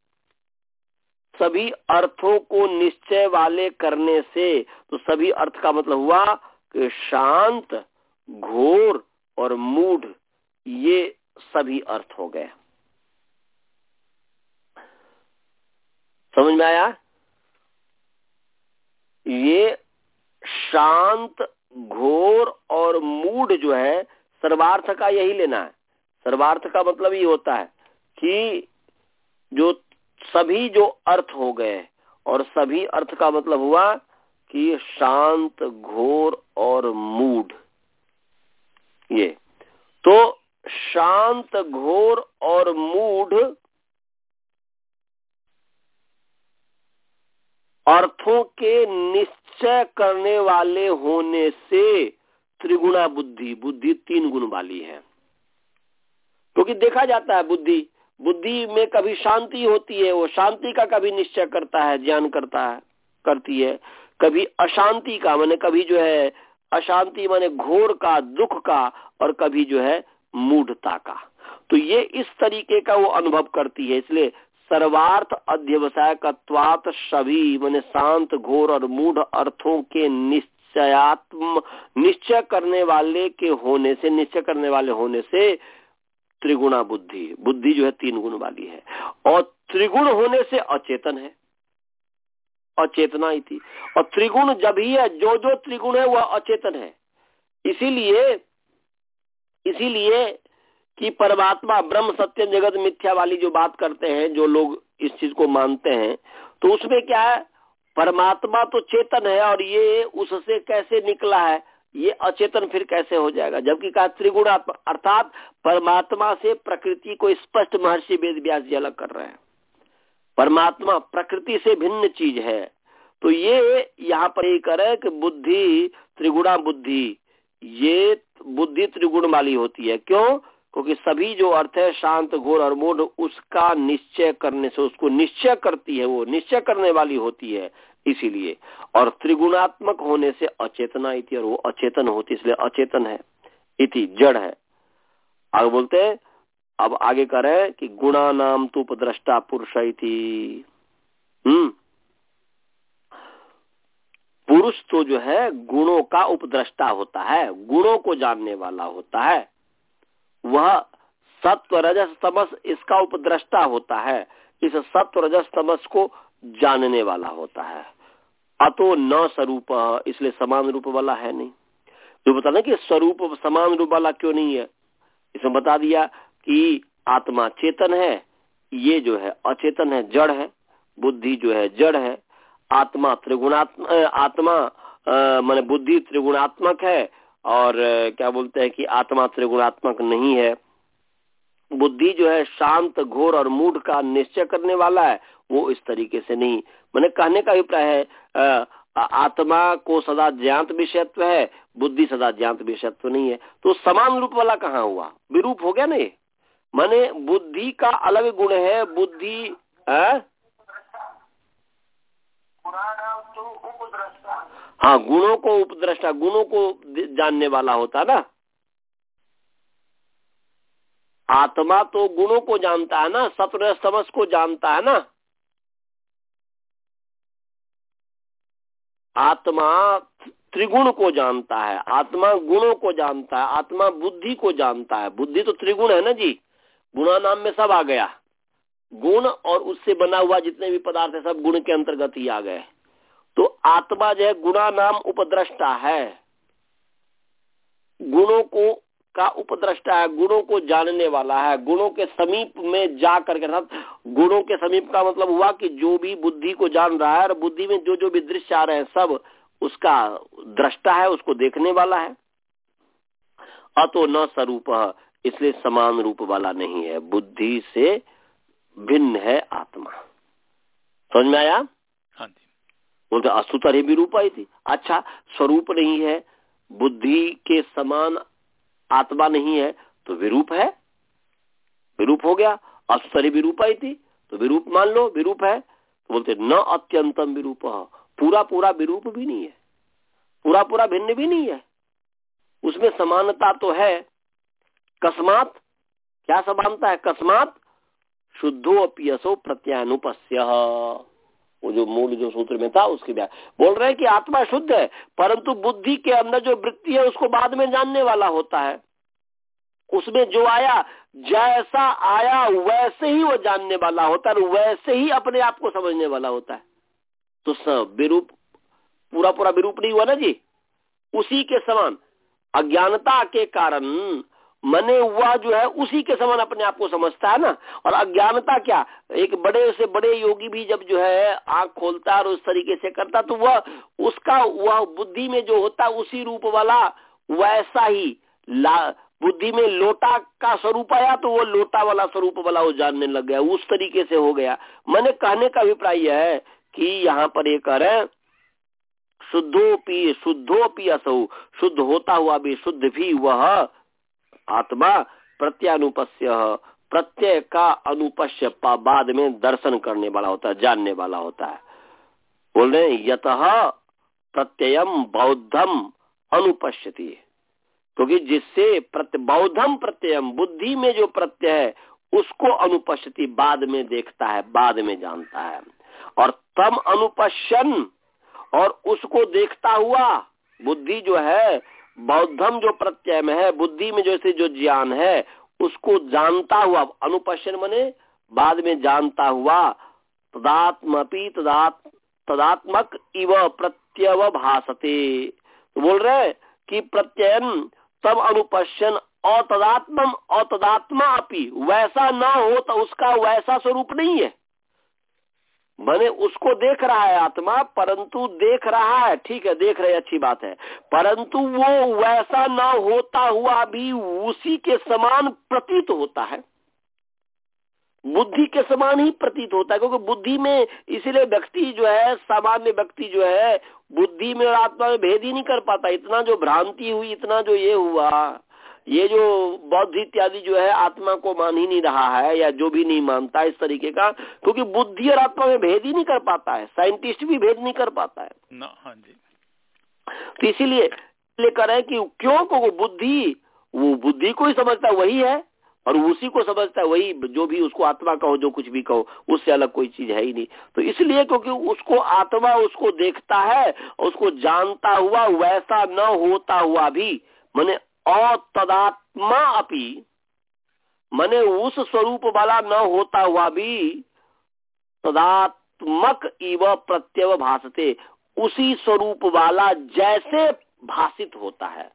सभी अर्थों को निश्चय वाले करने से तो सभी अर्थ का मतलब हुआ कि शांत, घोर और मूढ़, ये सभी अर्थ हो गए। समझ में आया? ये शांत, घोर और मूड जो है, सर्वार्थ का यही लेना है। सर्वार्थ का मतलब ये होता है कि जो सभी जो अर्थ हो गए, और सभी अर्थ का मतलब हुआ कि शांत, घोर और मूड। ये। तो शांत, घोर और मूड अर्थों के निश्चय करने वाले होने से त्रिगुणा बुद्धि बुद्धि तीन गुण वाली है। क्योंकि तो देखा जाता है बुद्धि बुद्धि में कभी शांति होती है, वो शांति का कभी निश्चय करता है, ज्ञान करता है, करती है। कभी अशांति का, मैंने कभी जो है, अशांति माने घोर का, दुख का, और कभी जो है, मूढ़ता का। तो ये इस तरीके का वो अनुभव करती है, इसलिए सर्वार्थ अध्यवसाय तत्वात सभी, मैंने शांत, घोर और मूढ़ अर्थों के निश्चयात्म, निश्चय करने वाले के होने से, निश्चय करने वाले होने से त्रिगुणा बुद्धि। बुद्धि जो है तीन गुण वाली है। और त्रिगुण होने से अचेतन है। अचेतना थी। और त्रिगुण जब ही है जो जो त्रिगुण है, वह अचेतन है। इसीलिए इसीलिए कि परमात्मा ब्रह्म, सत्य, जगत, मिथ्या वाली जो बात करते हैं, जो लोग इस चीज़ को मानते हैं तो उसमें क्या है? परमात्मा तो चेतन है, और ये उससे कैसे निकला है? ये अचेतन फिर कैसे हो जाएगा? जबकि कहा, त्रिगुण अर्थात परमात्मा से प्रकृति को स्पष्ट महर्षि वेद व्यास जी अलग कर रहे हैं। परमात्मा प्रकृति से भिन्न चीज़ है। तो ये यहाँ पर यही करे कि बुद्धि त्रिगुणा बुद्धि, ये बुद्धि त्रिगुण वाली होती है। क्यों? क्योंकि सभी जो अर्थ है, शांत, घोर और मूढ़, उसका निश्चय करने से, उसको निश्चय करती है वो, निश्चय करने वाली होती है, इसीलिए। और त्रिगुणात्मक होने से अचेतना इति, और वो अचेतन होती इसलिए अचेतन है, इति, जड़ है। आगे बोलते हैं, अब आगे कर रहे कि गुणा नाम तो उपद्रष्टा पुरुष हम्म। पुरुष तो जो है, गुणों का उपद्रष्टा होता है, गुणों को जानने वाला होता है। वह सत्व रजस तमस, इसका उपद्रष्टा होता है। इस सत्व रजस तमस को जानने वाला होता है। अतो न स्वरूप, इसलिए समान रूप वाला है नहीं। जो बता ना कि स्वरूप समान रूप वाला क्यों नहीं है? इसमें बता दिया कि आत्मा चेतन है, ये जो है अचेतन है, जड़ है, बुद्धि जो है जड़ है। आत्मा त्रिगुणात्म आत्मा मान बुद्धि त्रिगुणात्मक है और क्या बोलते हैं कि आत्मा त्रिगुणात्मक नहीं है। बुद्धि जो है शांत, घोर और मूढ़ का निश्चय करने वाला है, वो इस तरीके से नहीं। मैंने कहने का अभिप्राय है आत्मा को सदा ज्ञात विषयत्व है, बुद्धि सदा ज्ञात विषयत्व नहीं है। तो समान रूप वाला कहाँ हुआ? विरूप हो गया नहीं माने बुद्धि का अलग गुण है, बुद्धि है? गुणों को उपद्रष्टा, गुणों को जानने वाला होता ना। आत्मा तो गुणों को जानता है ना सत्र समझ को जानता है ना। आत्मा त्रिगुण को जानता है, आत्मा गुणों को जानता है, आत्मा बुद्धि को जानता है। बुद्धि तो त्रिगुण है ना जी गुणा नाम में सब आ गया। गुण और उससे बना हुआ जितने भी पदार्थ है, सब गुण के अंतर्गत ही आ गए। तो आत्मा जो है गुणा नाम उपद्रष्टा है। गुणों को का उपद्रष्टा है, गुणों को जानने वाला है। गुणों के समीप में जा करके गुणों के समीप का मतलब हुआ कि जो भी बुद्धि को जान रहा है और बुद्धि में जो जो भी दृश्य आ रहे हैं सब उसका दृष्टा है, उसको देखने वाला है। अतो न स्वरूप, इसलिए समान रूप वाला नहीं है। बुद्धि से भिन्न है आत्मा। समझ में आया? बोलते अस्तुतर भी रूप आई थी। अच्छा स्वरूप नहीं है, बुद्धि के समान आत्मा नहीं है तो विरूप है? विरूप हो गया अस्तरी विरूप आई थी। तो विरूप मान लो, विरूप है तो बोलते न अत्यंतम विरूप पूरा पूरा विरूप भी नहीं है। पूरा पूरा भिन्न भी नहीं है। उसमें समानता तो है। कस्मात, क्या समानता है? कस्मात शुद्धो अपियसो प्रत्यानुपस्य। वो जो मूल, जो सूत्र में था, उसके ब्याह। बोल रहे हैं कि आत्मा शुद्ध है, परंतु बुद्धि के अंदर जो वृत्ति है, उसको बाद में जानने वाला होता है। उसमें जो आया, जैसा आया, वैसे ही वो जानने वाला होता है वैसे ही अपने आप को समझने वाला होता है। तो विरूप पूरा पूरा विरूप नहीं हुआ ना जी? उसी के समान, अज्ञानता के कारण मने हुआ जो है, उसी के समान अपने आप को समझता है ना। और अज्ञानता क्या? एक बड़े से बड़े योगी भी जब जो है, आँख खोलता और उस तरीके से करता तो वह, उसका, वह बुद्धि में जो होता, उसी रूप वाला वैसा ही बुद्धि में लोटा का स्वरूप आया तो वो लोटा वाला स्वरूप वाला वो जानने लग गया, उस तरीके से हो गया। मैंने कहने का अभिप्राय यह है कि यहाँ पर एक कर शुद्धोपी शुद्धोपी असो, शुद्ध होता हुआ भी, शुद्ध भी वह आत्मा प्रत्यानुपस्य प्रत्यय का अनुपस्य बाद में दर्शन करने वाला होता है, जानने वाला होता है। बोल रहे यत प्रत्ययम बौद्धम अनुपश्यति। क्योंकि जिससे प्रत्य, बौद्धम प्रत्ययम, बुद्धि में जो प्रत्यय है, उसको अनुपस्थिति बाद में देखता है, बाद में जानता है। और तम अनुपश्यन, और उसको देखता हुआ बुद्धि जो है बौद्धम जो प्रत्यय में है, बुद्धि में जैसे जो ज्ञान है, उसको जानता हुआ, अनुपश्यन मने, बाद में जानता हुआ तदात्मी तदात, तदात्मक इव प्रत्यव भाषते तो बोल रहे कि प्रत्ययन तब अनुपश्यन अतदात्म अतदात्मा अपी, वैसा ना हो तो उसका वैसा स्वरूप नहीं है। मैंने उसको देख रहा है आत्मा, परंतु देख रहा है, ठीक है, देख रहे, अच्छी बात है। परंतु वो वैसा ना होता हुआ भी उसी के समान प्रतीत होता है। बुद्धि के समान ही प्रतीत होता है, क्योंकि बुद्धि में इसलिए व्यक्ति जो है, सामान्य व्यक्ति जो है, बुद्धि में और आत्मा में भेद ही नहीं कर पाता। इतना जो भ्रांति हुई, इतना जो ये हुआ ये जो बौद्ध इत्यादि जो है आत्मा को मान ही नहीं रहा है या जो भी नहीं मानता इस तरीके का क्योंकि बुद्धि और आत्मा में भेद ही नहीं कर पाता है। साइंटिस्ट भी भेद नहीं कर पाता है। ना हाँ जी। तो इसीलिए लेकर है कि क्यों? को बुद्धि वो बुद्धि को ही समझता है वही है और उसी को समझता है वही जो भी उसको आत्मा कहो जो कुछ भी कहो उससे अलग कोई चीज़ है ही नहीं। तो इसलिए क्योंकि उसको आत्मा उसको देखता है उसको जानता हुआ वैसा न होता हुआ भी मैंने अतदात्मा अपी, मने उस स्वरूप वाला न होता हुआ भी तदात्मक इव प्रत्यव भाषते उसी स्वरूप वाला जैसे भाषित होता है।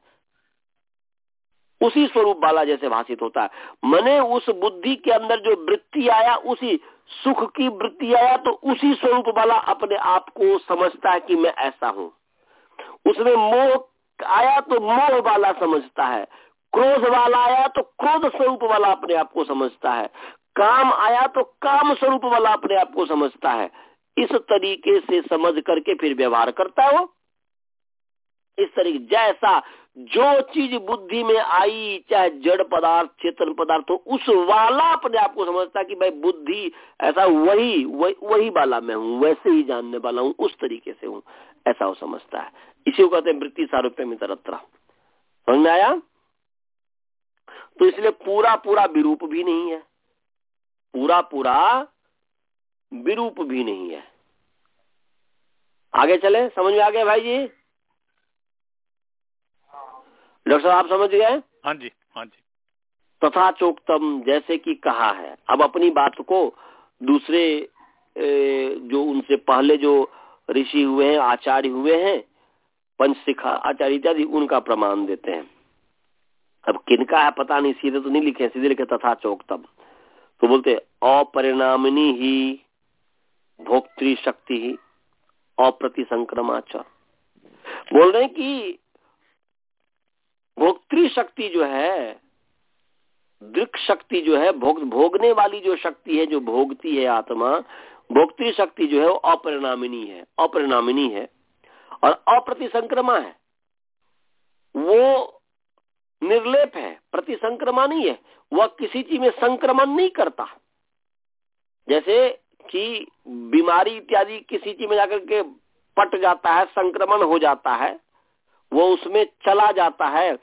उसी स्वरूप वाला जैसे भाषित होता है। मने उस बुद्धि के अंदर जो वृत्ति आया, उसी सुख की वृत्ति आया तो उसी स्वरूप वाला अपने आप को समझता है कि मैं ऐसा हूँ। उसमें मोह आया तो मोह वाला समझता है क्रोध वाला आया तो क्रोध स्वरूप वाला अपने आप को समझता है काम आया तो काम स्वरूप वाला अपने आप को समझता है। इस तरीके से समझ करके फिर व्यवहार करता है वो। इस तरीके जैसा जो चीज़ बुद्धि में आई चाहे जड़ पदार्थ चेतन पदार्थ हो उस वाला अपने आप को समझता कि भाई बुद्धि ऐसा वही वही, वही वाला मैं हूँ वैसे ही जानने वाला हूँ उस तरीके से हूँ ऐसा वो समझता है। इसी को कहते हैं वृत्ति सारूप्य में तरत्रा समझ में आया? तो इसलिए पूरा पूरा विरूप भी नहीं है। पूरा पूरा विरूप भी नहीं है। आगे चले समझ में आ गया भाई जी? डॉक्टर साहब आप समझ गए? हाँ जी हाँ जी। तथा चोक्तम जैसे कि कहा है। अब अपनी बात को दूसरे जो उनसे पहले जो ऋषि हुए हैं आचार्य हुए हैं पंचशिखा आचार्य इत्यादि उनका प्रमाण देते हैं। अब किनका है पता नहीं, सीधे तो नहीं लिखे सीधे लिखे तथा चौक तब। तो बोलते, अपरिणामिनी ही, भोक्तृ शक्ति ही अप्रति संक्रमाचार बोल रहे हैं कि भोक्तृ शक्ति जो है, दृक शक्ति जो है, भोग, भोगने वाली जो शक्ति है, जो भोगती है आत्मा, भोक्तृ शक्ति जो है, वो अपरिणामिनी है अपरिणामिनी है। और अप्रति संक्रमा है। वो निर्लेप है प्रति संक्रमा नहीं है, वह किसी चीज़ में संक्रमण नहीं करता। जैसे कि बीमारी इत्यादि किसी चीज़ में जाकर के पट जाता है, संक्रमण हो जाता है, वो उसमें चला जाता है।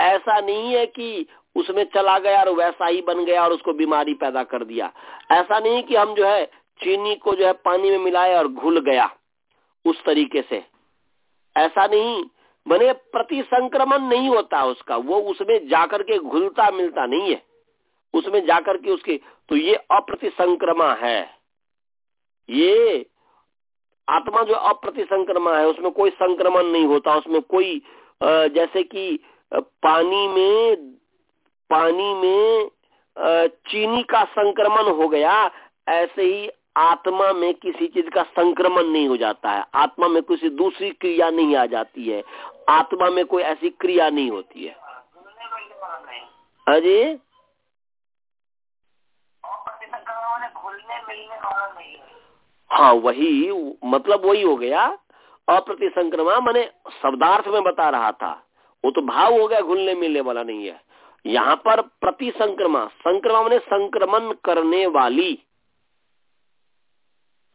ऐसा नहीं है कि उसमें चला गया और वैसा ही बन गया और उसको बीमारी पैदा कर दिया। ऐसा नहीं कि हम जो है चीनी को जो है पानी में मिलाए और घुल गया, उस तरीके से। ऐसा नहीं, बने प्रति संक्रमण नहीं होता उसका, वो उसमें जाकर के घुलता मिलता नहीं है। उसमें जाकर के उसके तो ये अप्रति संक्रमा है। ये आत्मा जो अप्रति संक्रमा है, उसमें कोई संक्रमण नहीं होता, उसमें कोई जैसे कि पानी में पानी में चीनी का संक्रमण हो गया, ऐसे ही आत्मा में किसी चीज़ का संक्रमण नहीं हो जाता है। आत्मा में किसी दूसरी क्रिया नहीं आ जाती है। आत्मा में कोई ऐसी क्रिया नहीं होती है। अरे हाँ वही मतलब वही हो गया। अप्रति संक्रमा मैंने शब्दार्थ में बता रहा था। वो तो भाव हो गया, घुलने मिलने वाला नहीं है। यहाँ पर प्रति संक्रमा संक्रमा मैंने संक्रमण करने वाली।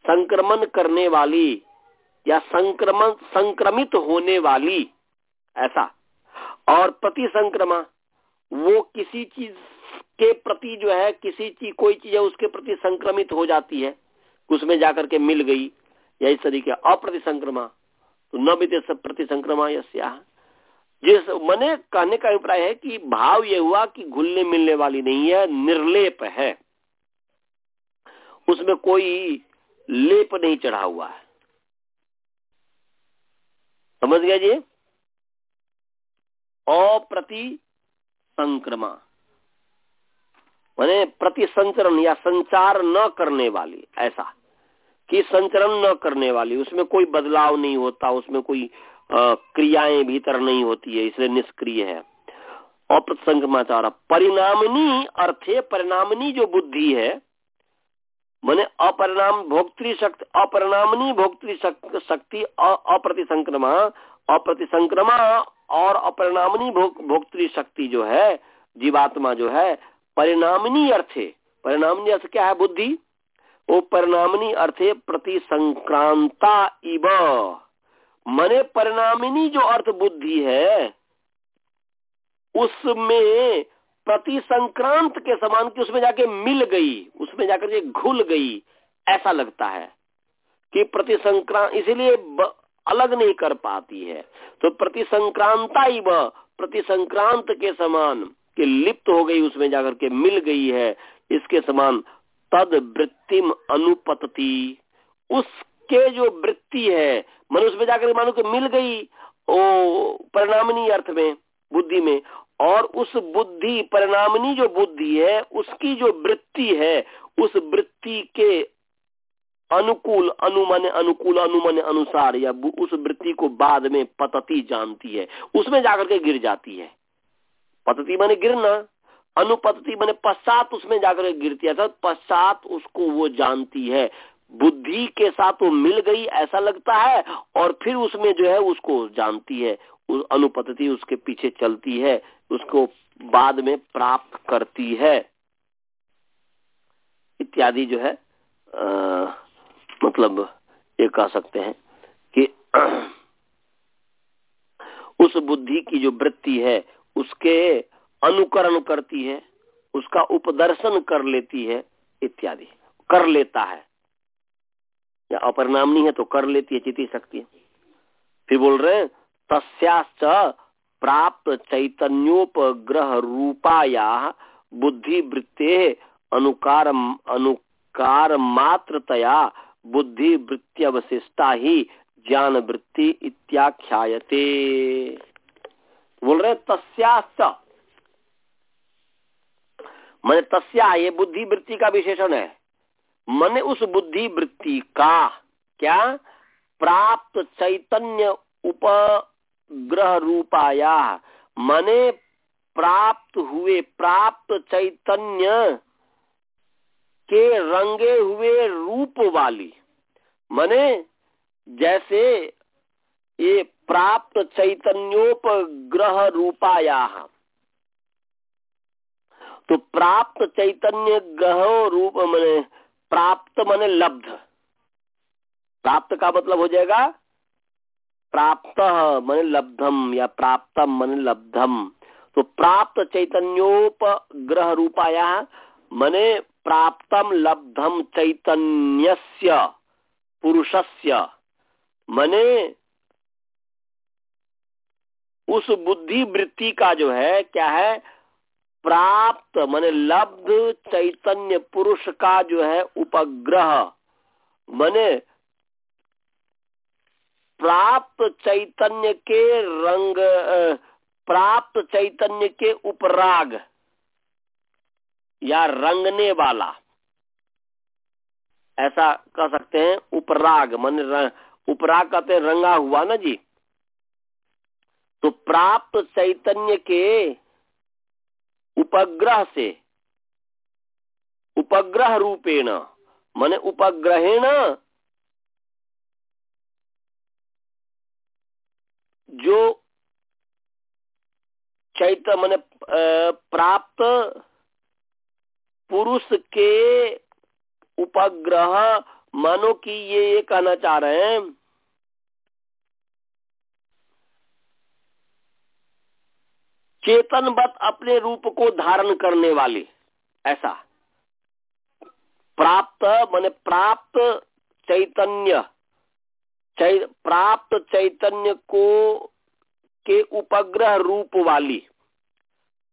संक्रमण करने वाली या संक्रमण संक्रमित होने वाली, ऐसा। और प्रति संक्रमा वो किसी चीज़ के प्रति जो है, किसी चीज़ कोई चीज़ है, उसके प्रति संक्रमित हो जाती है। उसमें जाकर के मिल गई, या इस तरीके अप्रति संक्रमा तो न बीते प्रति संक्रमा या जिस मने कहने का अभिप्राय है कि भाव ये हुआ कि घुलने मिलने वाली नहीं है, निर्लेप है। उसमें कोई लेप नहीं चढ़ा हुआ है। समझ गया जी? अप्रति संक्रमा मैंने प्रति संचरण या संचार न करने वाली, ऐसा। कि संचरण न करने वाली, उसमें कोई बदलाव नहीं होता, उसमें कोई क्रियाएँ भीतर नहीं होती है, इसलिए निष्क्रिय है। अप्रसंक्रमाचार परिणामनी अर्थे, परिणामनी जो बुद्धि है मैंने अपरिणाम भोक्तृ शक्ति, अपरिणामनी भोक्तृ शक्ति अप्रति संक्रमा अप्रति संक्रमा और अपरिणामनी भोक्तृ शक्ति जो है, जीवात्मा जो है, परिणामनी अर्थे, परिणामनी अर्थ क्या है बुद्धि? वो परिणामनी अर्थे प्रति संक्रांता इव। मने परिणामिनी जो अर्थ बुद्धि है, उसमें प्रति संक्रांत के समान की उसमें जाके मिल गई, उसमें जाकर के घुल गई, ऐसा लगता है कि प्रति संक्रांत इसीलिए अलग नहीं कर पाती है। तो प्रति संक्रांता वह प्रति संक्रांत के समान कि लिप्त हो गई, उसमें जाकर के मिल गई है, इसके समान तद वृत्तिम अनुपतती। उसके जो वृत्ति है मन उसमें जाकर मानो कि मिल गई, ओ परिणामनी अर्थ में, बुद्धि में और उस बुद्धि, परिणामनी जो बुद्धि है, उसकी जो वृत्ति है, उस वृत्ति के अनुकूल अनुमान अनुकूल अनुमान अनुसार, या उस वृत्ति को बाद में पतती जानती है। उसमें जाकर के गिर जाती है। पतती माने गिरना, अनुपतती माने पश्चात उसमें जाकर गिरती है पश्चात उसको वो जानती है। बुद्धि के साथ वो मिल गई ऐसा लगता है और फिर उसमें जो है उसको जानती है उस अनुपति उसके पीछे चलती है उसको बाद में प्राप्त करती है। इत्यादि जो है आ, मतलब ये कह सकते हैं कि [CLEARS THROAT] उस बुद्धि की जो वृत्ति है उसके अनुकरण करती है उसका उपदर्शन कर लेती है इत्यादि कर लेता है। या अपरिणामनी है तो कर लेती है, चिति शक्ति फिर बोल रहे हैं, तस्याश्च प्राप्त चैतन्योपग्रह रूपाया बुद्धि वृत्ते अनुकार अनुकार मात्रतया बुद्धि वृत्ति अवशिष्टा ही ज्ञान वृत्ति इत्याख्यायते। बोल रहे तस्याश्च। मैंने तस्या, ये बुद्धि वृत्ति का विशेषण है। मैंने उस बुद्धि वृत्ति का क्या? प्राप्त चैतन्य उपग्रह रूपाया। मने प्राप्त हुए, प्राप्त चैतन्य के रंगे हुए रूप वाली। मने जैसे ये प्राप्त चैतन्योपग्रह रूपाया। तो प्राप्त चैतन्य ग्रह रूप मने प्राप्त मने लब्ध। प्राप्त का मतलब हो जाएगा प्राप्त मन लब्धम या प्राप्तम मन लब्धम। तो प्राप्त चैतन्योपग्रह रूपाया मने प्राप्तम लब्धम चैतन्यस्य पुरुषस्य। मने उस बुद्धि वृत्ति का जो है, क्या है? प्राप्त, मने लब्ध चैतन्य पुरुष का जो है उपग्रह। मने प्राप्त चैतन्य के रंग प्राप्त चैतन्य के उपराग, या रंगने वाला। ऐसा कह सकते हैं उपराग, मन उपराग कहते रंगा हुआ ना जी? तो प्राप्त चैतन्य के उपग्रह से। उपग्रह रूपेण, मन उपग्रहेण। जो चैत, मन प्राप्त पुरुष के उपग्रह, मानो कि ये ये कहना चाह रहे हैं चेतनवत अपने रूप को धारण करने वाले। ऐसा। प्राप्त माने प्राप्त चैतन्य। चै, प्राप्त चैतन्य को के उपग्रह रूप वाली।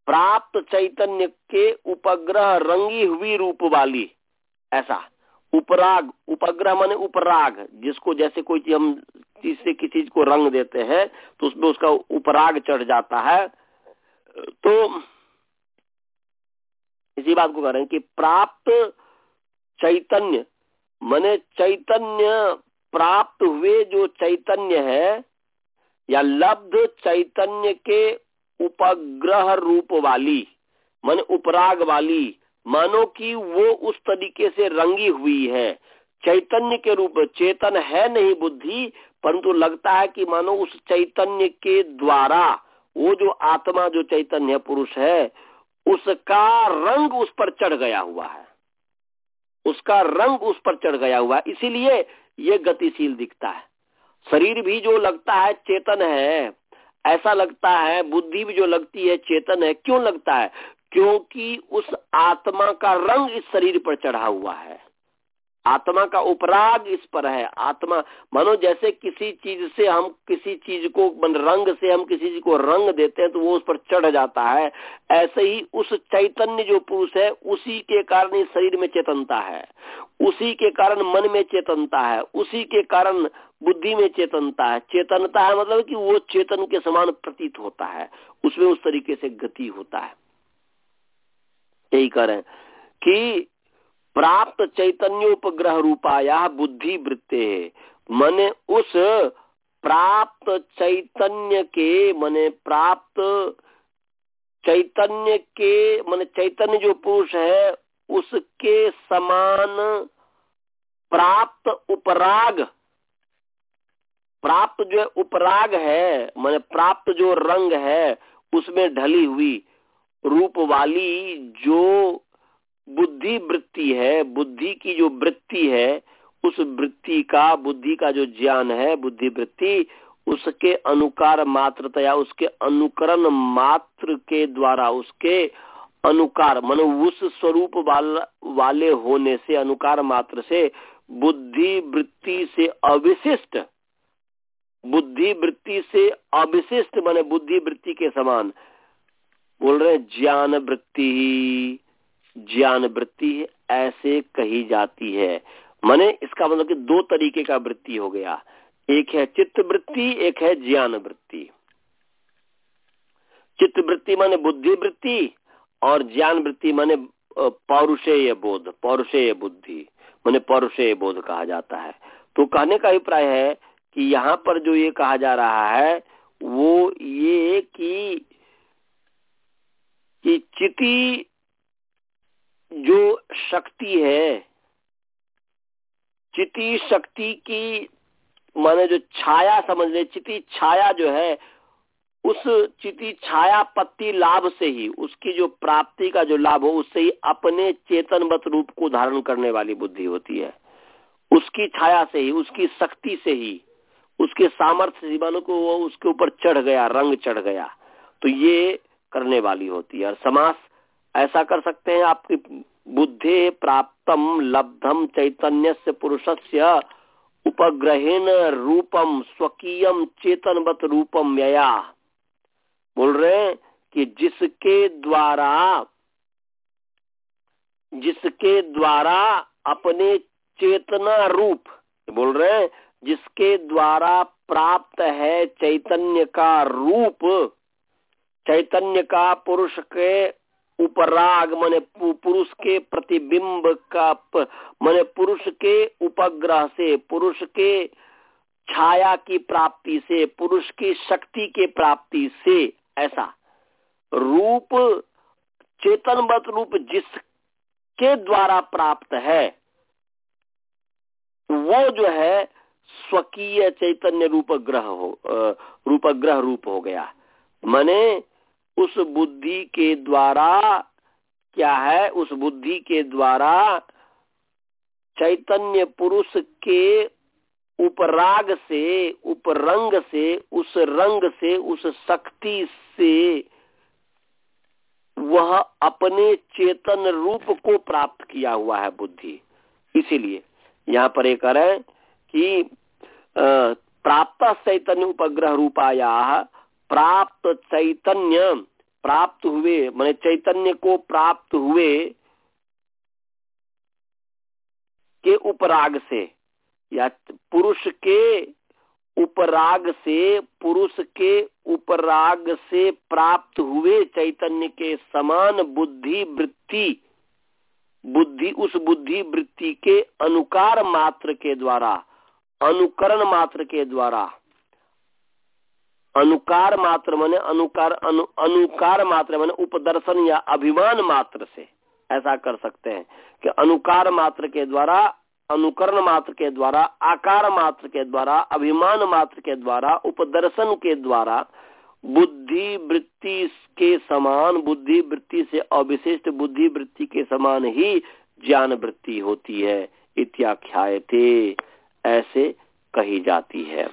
प्राप्त चैतन्य के उपग्रह रंगी हुई रूप वाली। ऐसा। उपराग। उपग्रह माने उपराग। जिसको जैसे कोई चीज़ हम किसी चीज़ को रंग देते हैं तो उसमें उसका उपराग चढ़ जाता है। तो इसी बात को कह रहे हैं कि प्राप्त चैतन्य, माने चैतन्य प्राप्त हुए जो चैतन्य है, या लब्ध चैतन्य के उपग्रह रूप वाली, मन उपराग वाली, मानो कि वो उस तरीके से रंगी हुई है। चैतन्य के रूप, चेतन है नहीं बुद्धि, परंतु लगता है कि मानो उस चैतन्य के द्वारा वो जो आत्मा, जो चैतन्य पुरुष है, उसका रंग उस पर चढ़ गया हुआ है। उसका रंग उस पर चढ़ गया हुआ है। इसीलिए ये गतिशील दिखता है। शरीर भी जो लगता है चेतन है, ऐसा लगता है, बुद्धि भी जो लगती है चेतन है, क्यों लगता है? क्योंकि उस आत्मा का रंग इस शरीर पर चढ़ा हुआ है। आत्मा का उपराग इस पर है। आत्मा, मानो जैसे किसी चीज़ से हम किसी चीज़ को मन रंग से हम किसी चीज़ को रंग देते हैं तो वो उस पर चढ़ जाता है। ऐसे ही उस चैतन्य जो पुरुष है, उसी के कारण इस शरीर में चेतनता है। उसी के कारण मन में चेतनता है। उसी के कारण बुद्धि में चेतनता है। चेतनता है मतलब कि वो चेतन के समान प्रतीत होता है। उसमें उस तरीके से गति होता है। यही करें कि प्राप्त चैतन्योपग्रह रूपाया बुद्धि वृत्ते मने उस प्राप्त चैतन्य के मने प्राप्त चैतन्य के मने चैतन्य जो पुरुष है, उसके समान प्राप्त उपराग, प्राप्त जो उपराग है, मैंने प्राप्त जो रंग है, उसमें ढली हुई रूप वाली जो बुद्धि वृत्ति है बुद्धि की जो वृत्ति है उस वृत्ति का बुद्धि का जो ज्ञान है बुद्धि वृत्ति उसके अनुकार मात्रतया उसके अनुकरण मात्र के द्वारा उसके अनुकार मन उस स्वरूप वाल, वाले होने से अनुकार मात्र से बुद्धि वृत्ति से अविशिष्ट बुद्धि वृत्ति से अविशिष्ट बने बुद्धि वृत्ति के समान बोल रहे ज्ञान वृत्ति ज्ञान वृत्ति ऐसे कही जाती है। माने इसका मतलब कि दो तरीके का वृत्ति हो गया। एक है चित्त वृत्ति एक है ज्ञान वृत्ति चित्त वृत्ति माने बुद्धि वृत्ति और ज्ञान वृत्ति माने पौरुषेय बोध, पौरुषेय बुद्धि, माने पौरुषेय बोध कहा जाता है। तो कहने का अभिप्राय है कि यहाँ पर जो ये कहा जा रहा है, वो ये कि कि चिति जो शक्ति है, चिति शक्ति की, माने जो छाया समझ ले, चिति छाया जो है, उस चिति छाया पत्ती लाभ से ही, उसकी जो प्राप्ति का जो लाभ हो, उससे ही अपने चेतनवत रूप को धारण करने वाली बुद्धि होती है। उसकी छाया से ही, उसकी शक्ति से ही, उसके सामर्थ्य जीवन को वो उसके ऊपर चढ़ गया, रंग चढ़ गया तो ये करने वाली होती है। और समास ऐसा कर सकते हैं आपकी बुद्धि प्राप्तम लब्धम चैतन्य से पुरुष से उपग्रहेन रूपम स्वकीयम चेतनवत रूपम व्यया बोल रहे हैं कि जिसके द्वारा जिसके द्वारा अपने चेतना रूप, बोल रहे हैं, जिसके द्वारा प्राप्त है चैतन्य का रूप, चैतन्य का पुरुष के उपराग, माने पुरुष के प्रतिबिंब का माने पुरुष के उपग्रह से, पुरुष के छाया की प्राप्ति से, पुरुष की शक्ति के प्राप्ति से, ऐसा। रूप, चेतनवत रूप जिसके द्वारा प्राप्त है, वो जो है स्वकीय चैतन्य रूप ग्रह हो रूप ग्रह रूप हो गया। माने उस बुद्धि के द्वारा, क्या है? उस बुद्धि के द्वारा चैतन्य पुरुष के उपराग से, उपरंग से, उस रंग से, उस शक्ति से वह अपने चेतन रूप को प्राप्त किया हुआ है बुद्धि। इसीलिए यहाँ पर एक है कि प्राप्त चैतन्य उपग्रह रूपाया प्राप्त चैतन्य प्राप्त हुए, मैंने चैतन्य को प्राप्त हुए के उपराग से, या पुरुष के उपराग से, पुरुष के उपराग से प्राप्त हुए चैतन्य के समान बुद्धि वृत्ति, बुद्धि, उस बुद्धि वृत्ति के अनुकार मात्र के द्वारा, अनुकरण मात्र के द्वारा अनुकार मात्र माने अनुकार अनु, अनुकार मात्र माने उपदर्शन या अभिमान मात्र से। ऐसा कर सकते हैं कि अनुकार मात्र के द्वारा अनुकरण मात्र के द्वारा आकार मात्र के द्वारा अभिमान मात्र के द्वारा उपदर्शन के द्वारा बुद्धि वृत्ति के समान बुद्धि वृत्ति से अविशिष्ट बुद्धि वृत्ति के समान ही ज्ञान वृत्ति होती है। इत्याख्यायते ऐसे कही जाती है।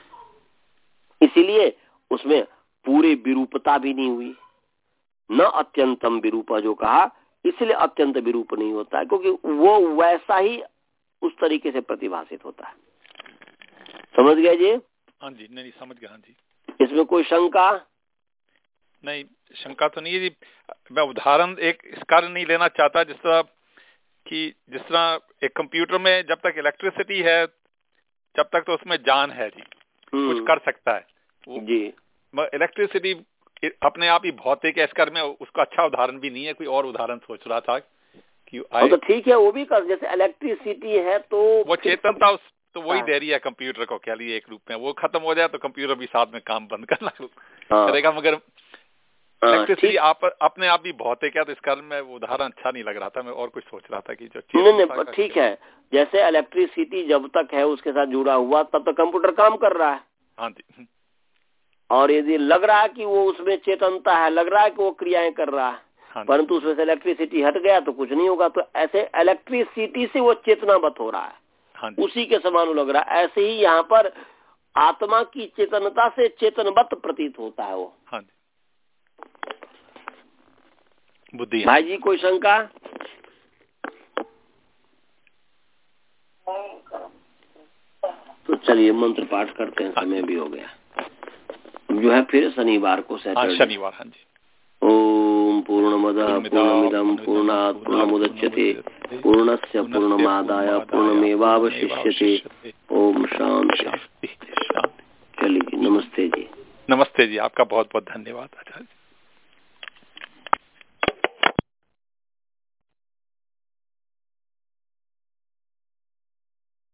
इसीलिए उसमें पूरे विरूपता भी नहीं हुई। न अत्यंतम विरूप जो कहा इसलिए अत्यंत विरूप नहीं होता है क्योंकि वो वैसा ही उस तरीके से प्रतिभाषित होता है। समझ गए जी? हाँ जी नहीं समझ गया हाँ जी। इसमें कोई शंका? नहीं शंका तो नहीं है जी। मैं उदाहरण एक इस कारण नहीं लेना चाहता जिस तरह कि जिस तरह एक कंप्यूटर में जब तक इलेक्ट्रिसिटी है जब तक तो उसमें जान है जी। कुछ हम्म। कर सकता है। जी। इलेक्ट्रिसिटी अपने आप ही भौतिक है इस कर में उसका अच्छा उदाहरण भी नहीं है कोई और उदाहरण सोच रहा था कि हाँ, तो ठीक है वो भी कर जैसे इलेक्ट्रिसिटी है तो वो चेतनता उस तो वही हाँ। दे रही है कंप्यूटर को कह लिए एक रूप में। वो खत्म हो जाए तो कंप्यूटर भी साथ में काम बंद करना हाँ। करेगा मगर हाँ, इलेक्ट्रिसिटी आप अपने आप भी भौतिक है तो इस कारण में वो उदाहरण अच्छा नहीं लग रहा था मैं और कुछ सोच रहा था कि जो नहीं नहीं ठीक है जैसे इलेक्ट्रिसिटी जब तक है उसके साथ जुड़ा हुआ तब तक कंप्यूटर काम कर रहा है। हाँ जी। और यदि लग रहा है कि वो उसमें चेतनता है लग रहा है कि वो क्रियाएँ कर रहा है हाँ परंतु उसमें से इलेक्ट्रिसिटी हट गया तो कुछ नहीं होगा तो ऐसे इलेक्ट्रिसिटी से वो चेतनावत हो रहा है। हाँ उसी के समान लग रहा है। ऐसे ही यहाँ पर आत्मा की चेतनता से चेतनवत प्रतीत होता है वो। हाँ बुद्धि भाई जी कोई शंका? तो चलिए मंत्र पाठ करते हैं समय भी हो गया। जो है फिर शनिवार को हाँ सैटरडे शनिवार हाँ जी। ओम पूर्णमद पूर्णमिदम पूर्णात् पूर्णमुदच्यते पूर्णस्य पूर्णमादाय पूर्णमेवावशिष्यते। ओम शांति चलिए नमस्ते जी। नमस्ते जी आपका बहुत बहुत धन्यवाद आचार्य